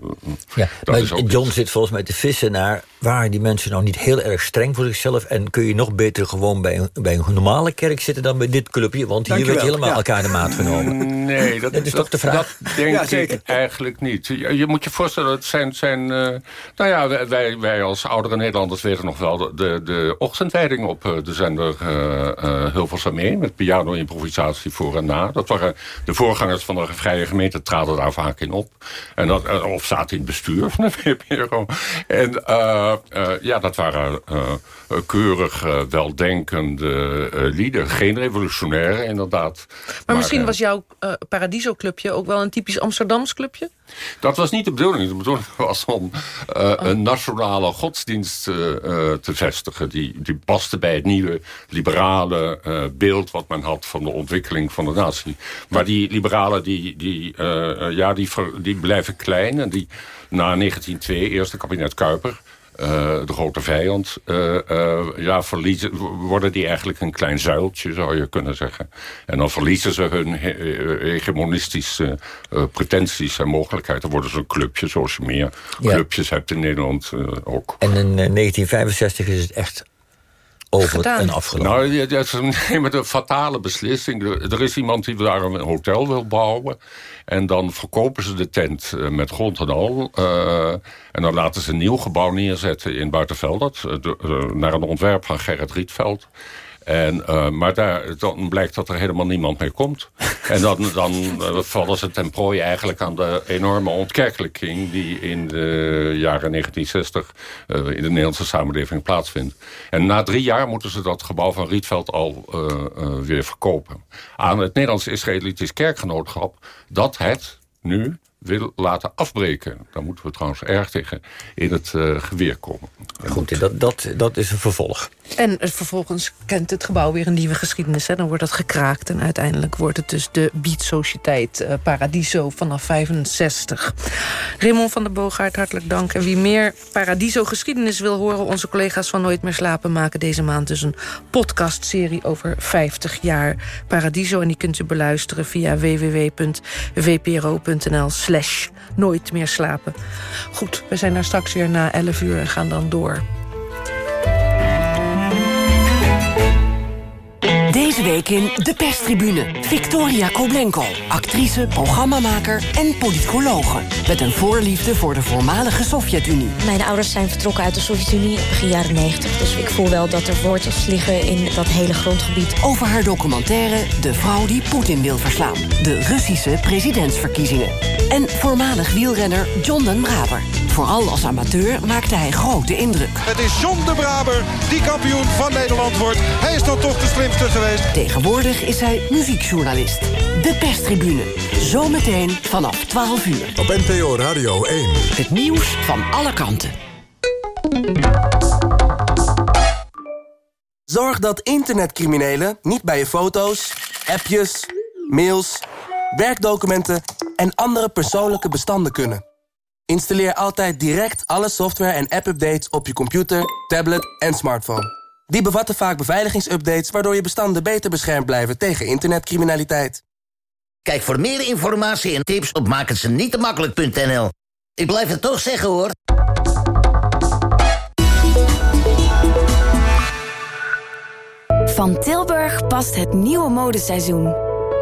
Ja,
dat
maar
is ook
John zit volgens mij te vissen naar... waren die mensen nou niet heel erg streng voor zichzelf... en kun je nog beter gewoon bij een, bij een normale kerk zitten... dan bij dit clubje, want hier
Dankjewel,
werd helemaal
ja.
elkaar de maat genomen.
Nee, dat, [laughs]
Dat is toch de vraag?
Dat denk
Ja, zeker.
ik eigenlijk niet. Je, je moet je voorstellen, het zijn... zijn eh, nou ja, wij- wij, als oudere Nederlanders weten nog wel... de, de, de ochtendwijding op eh, de zender eh Hilversum 1... met piano-improvisatie voor en na. Dat waren de voorgangers van de vrije gemeente traden daar vaak in op. En dat, of zaten in het bestuur van de [laughs] VPRO. En ja, dat waren keurig weldenkende lieden. Geen revolutionaire, inderdaad.
Maar, misschien was jouw eh, Paradiso-clubje ook wel een typisch Amsterdams clubje?
Dat was niet de bedoeling. De bedoeling [laughs] was om eh, een nationale godsdienst eh, te vestigen. Die, die paste bij het nieuwe liberale beeld wat men had van de ontwikkeling van de natie. Maar die liberalen die, die, ja, die, die blijven klein. En die na 1902, eerste kabinet Kuiper... eh, de grote vijand, eh, eh, ja, verliezen, worden die eigenlijk een klein zuiltje, zou je kunnen zeggen. En dan verliezen ze hun he- hegemonistische pretenties en mogelijkheden. Dan worden ze een clubje, zoals je meer
Ja.
clubjes hebt in Nederland ook.
En in eh, 1965 is het echt over
Gedaan.
en afgelopen.
Nou, ja, dat is een, nee, met een fatale beslissing. Er, er is iemand die daar een hotel wil bouwen. En dan verkopen ze de tent eh, met grond en al. eh, en dan laten ze een nieuw gebouw neerzetten in Buitenveldert. de- eh, naar een ontwerp van Gerrit Rietveld. En, eh, maar daar, dan blijkt dat er helemaal niemand meer komt. En dan, dan eh, vallen ze ten prooi eigenlijk aan de enorme ontkerkelijking... die in de jaren 1960 eh, in de Nederlandse samenleving plaatsvindt. En na drie jaar moeten ze dat gebouw van Rietveld al weer verkopen. Aan het Nederlands-Israëlitisch kerkgenootschap... dat het nu wil laten afbreken. Daar moeten we trouwens erg tegen in het eh, geweer komen.
Goed, dat, dat, dat is een vervolg.
En vervolgens kent het gebouw weer een nieuwe geschiedenis. Hè? Dan wordt dat gekraakt en uiteindelijk wordt het dus de Beat Sociëteit eh, Paradiso vanaf 65. Raymond van der Boogaard, hartelijk dank. En wie meer Paradiso geschiedenis wil horen... onze collega's van Nooit meer slapen maken deze maand dus een podcastserie over 50 jaar Paradiso. En die kunt u beluisteren via www.vpro.nl slash nooit meer slapen. Goed, we zijn daar straks weer na 11 uur en gaan dan door.
Deze week in De Perstribune. Victoria Koblenko, actrice, programmamaker en politicologe. Met een voorliefde voor de voormalige Sovjet-Unie.
Mijn ouders zijn vertrokken uit de Sovjet-Unie begin jaren 90. Dus ik voel wel dat er woordjes liggen in dat hele grondgebied.
Over haar documentaire De vrouw die Poetin wil verslaan. De Russische presidentsverkiezingen. En voormalig wielrenner John den Braber. Vooral als amateur maakte hij grote indruk.
Het is John de Braber die kampioen van Nederland wordt. Hij is dan toch de slimste geweest.
Tegenwoordig is hij muziekjournalist. De perstribune. Zometeen vanaf 12 uur.
Op NPO Radio 1.
Het nieuws van alle kanten.
Zorg dat internetcriminelen niet bij je foto's, appjes, mails, werkdocumenten en andere persoonlijke bestanden kunnen. Installeer altijd direct alle software en app-updates op je computer, tablet en smartphone. Die bevatten vaak beveiligingsupdates waardoor je bestanden beter beschermd blijven tegen internetcriminaliteit.
Kijk voor meer informatie en tips op makkelijk.nl. Ik blijf het toch zeggen hoor.
Van Tilburg past het nieuwe modeseizoen.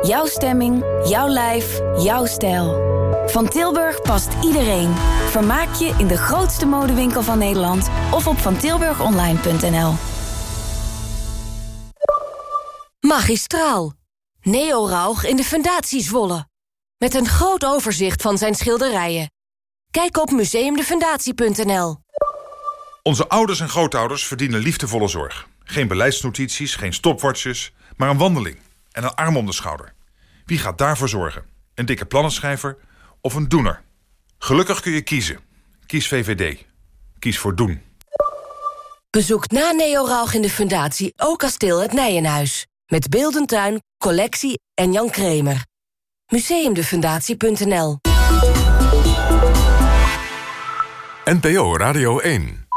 Jouw stemming, jouw lijf, jouw stijl. Van Tilburg past iedereen. Vermaak je in de grootste modewinkel van Nederland of op vantilburgonline.nl.
Magistraal. Neo Rauch in de Fundatie Zwolle. Met een groot overzicht van zijn schilderijen. Kijk op museumdefundatie.nl.
Onze ouders en grootouders verdienen liefdevolle zorg. Geen beleidsnotities, geen stopwatches, maar een wandeling en een arm om de schouder. Wie gaat daarvoor zorgen? Een dikke plannenschrijver of een doener? Gelukkig kun je kiezen. Kies VVD. Kies voor doen.
Bezoek na Neo Rauch in de Fundatie ook kasteel het Nijenhuis. Met Beeldentuin, collectie en Jan Kremer. Museumdefundatie.nl
NPO Radio 1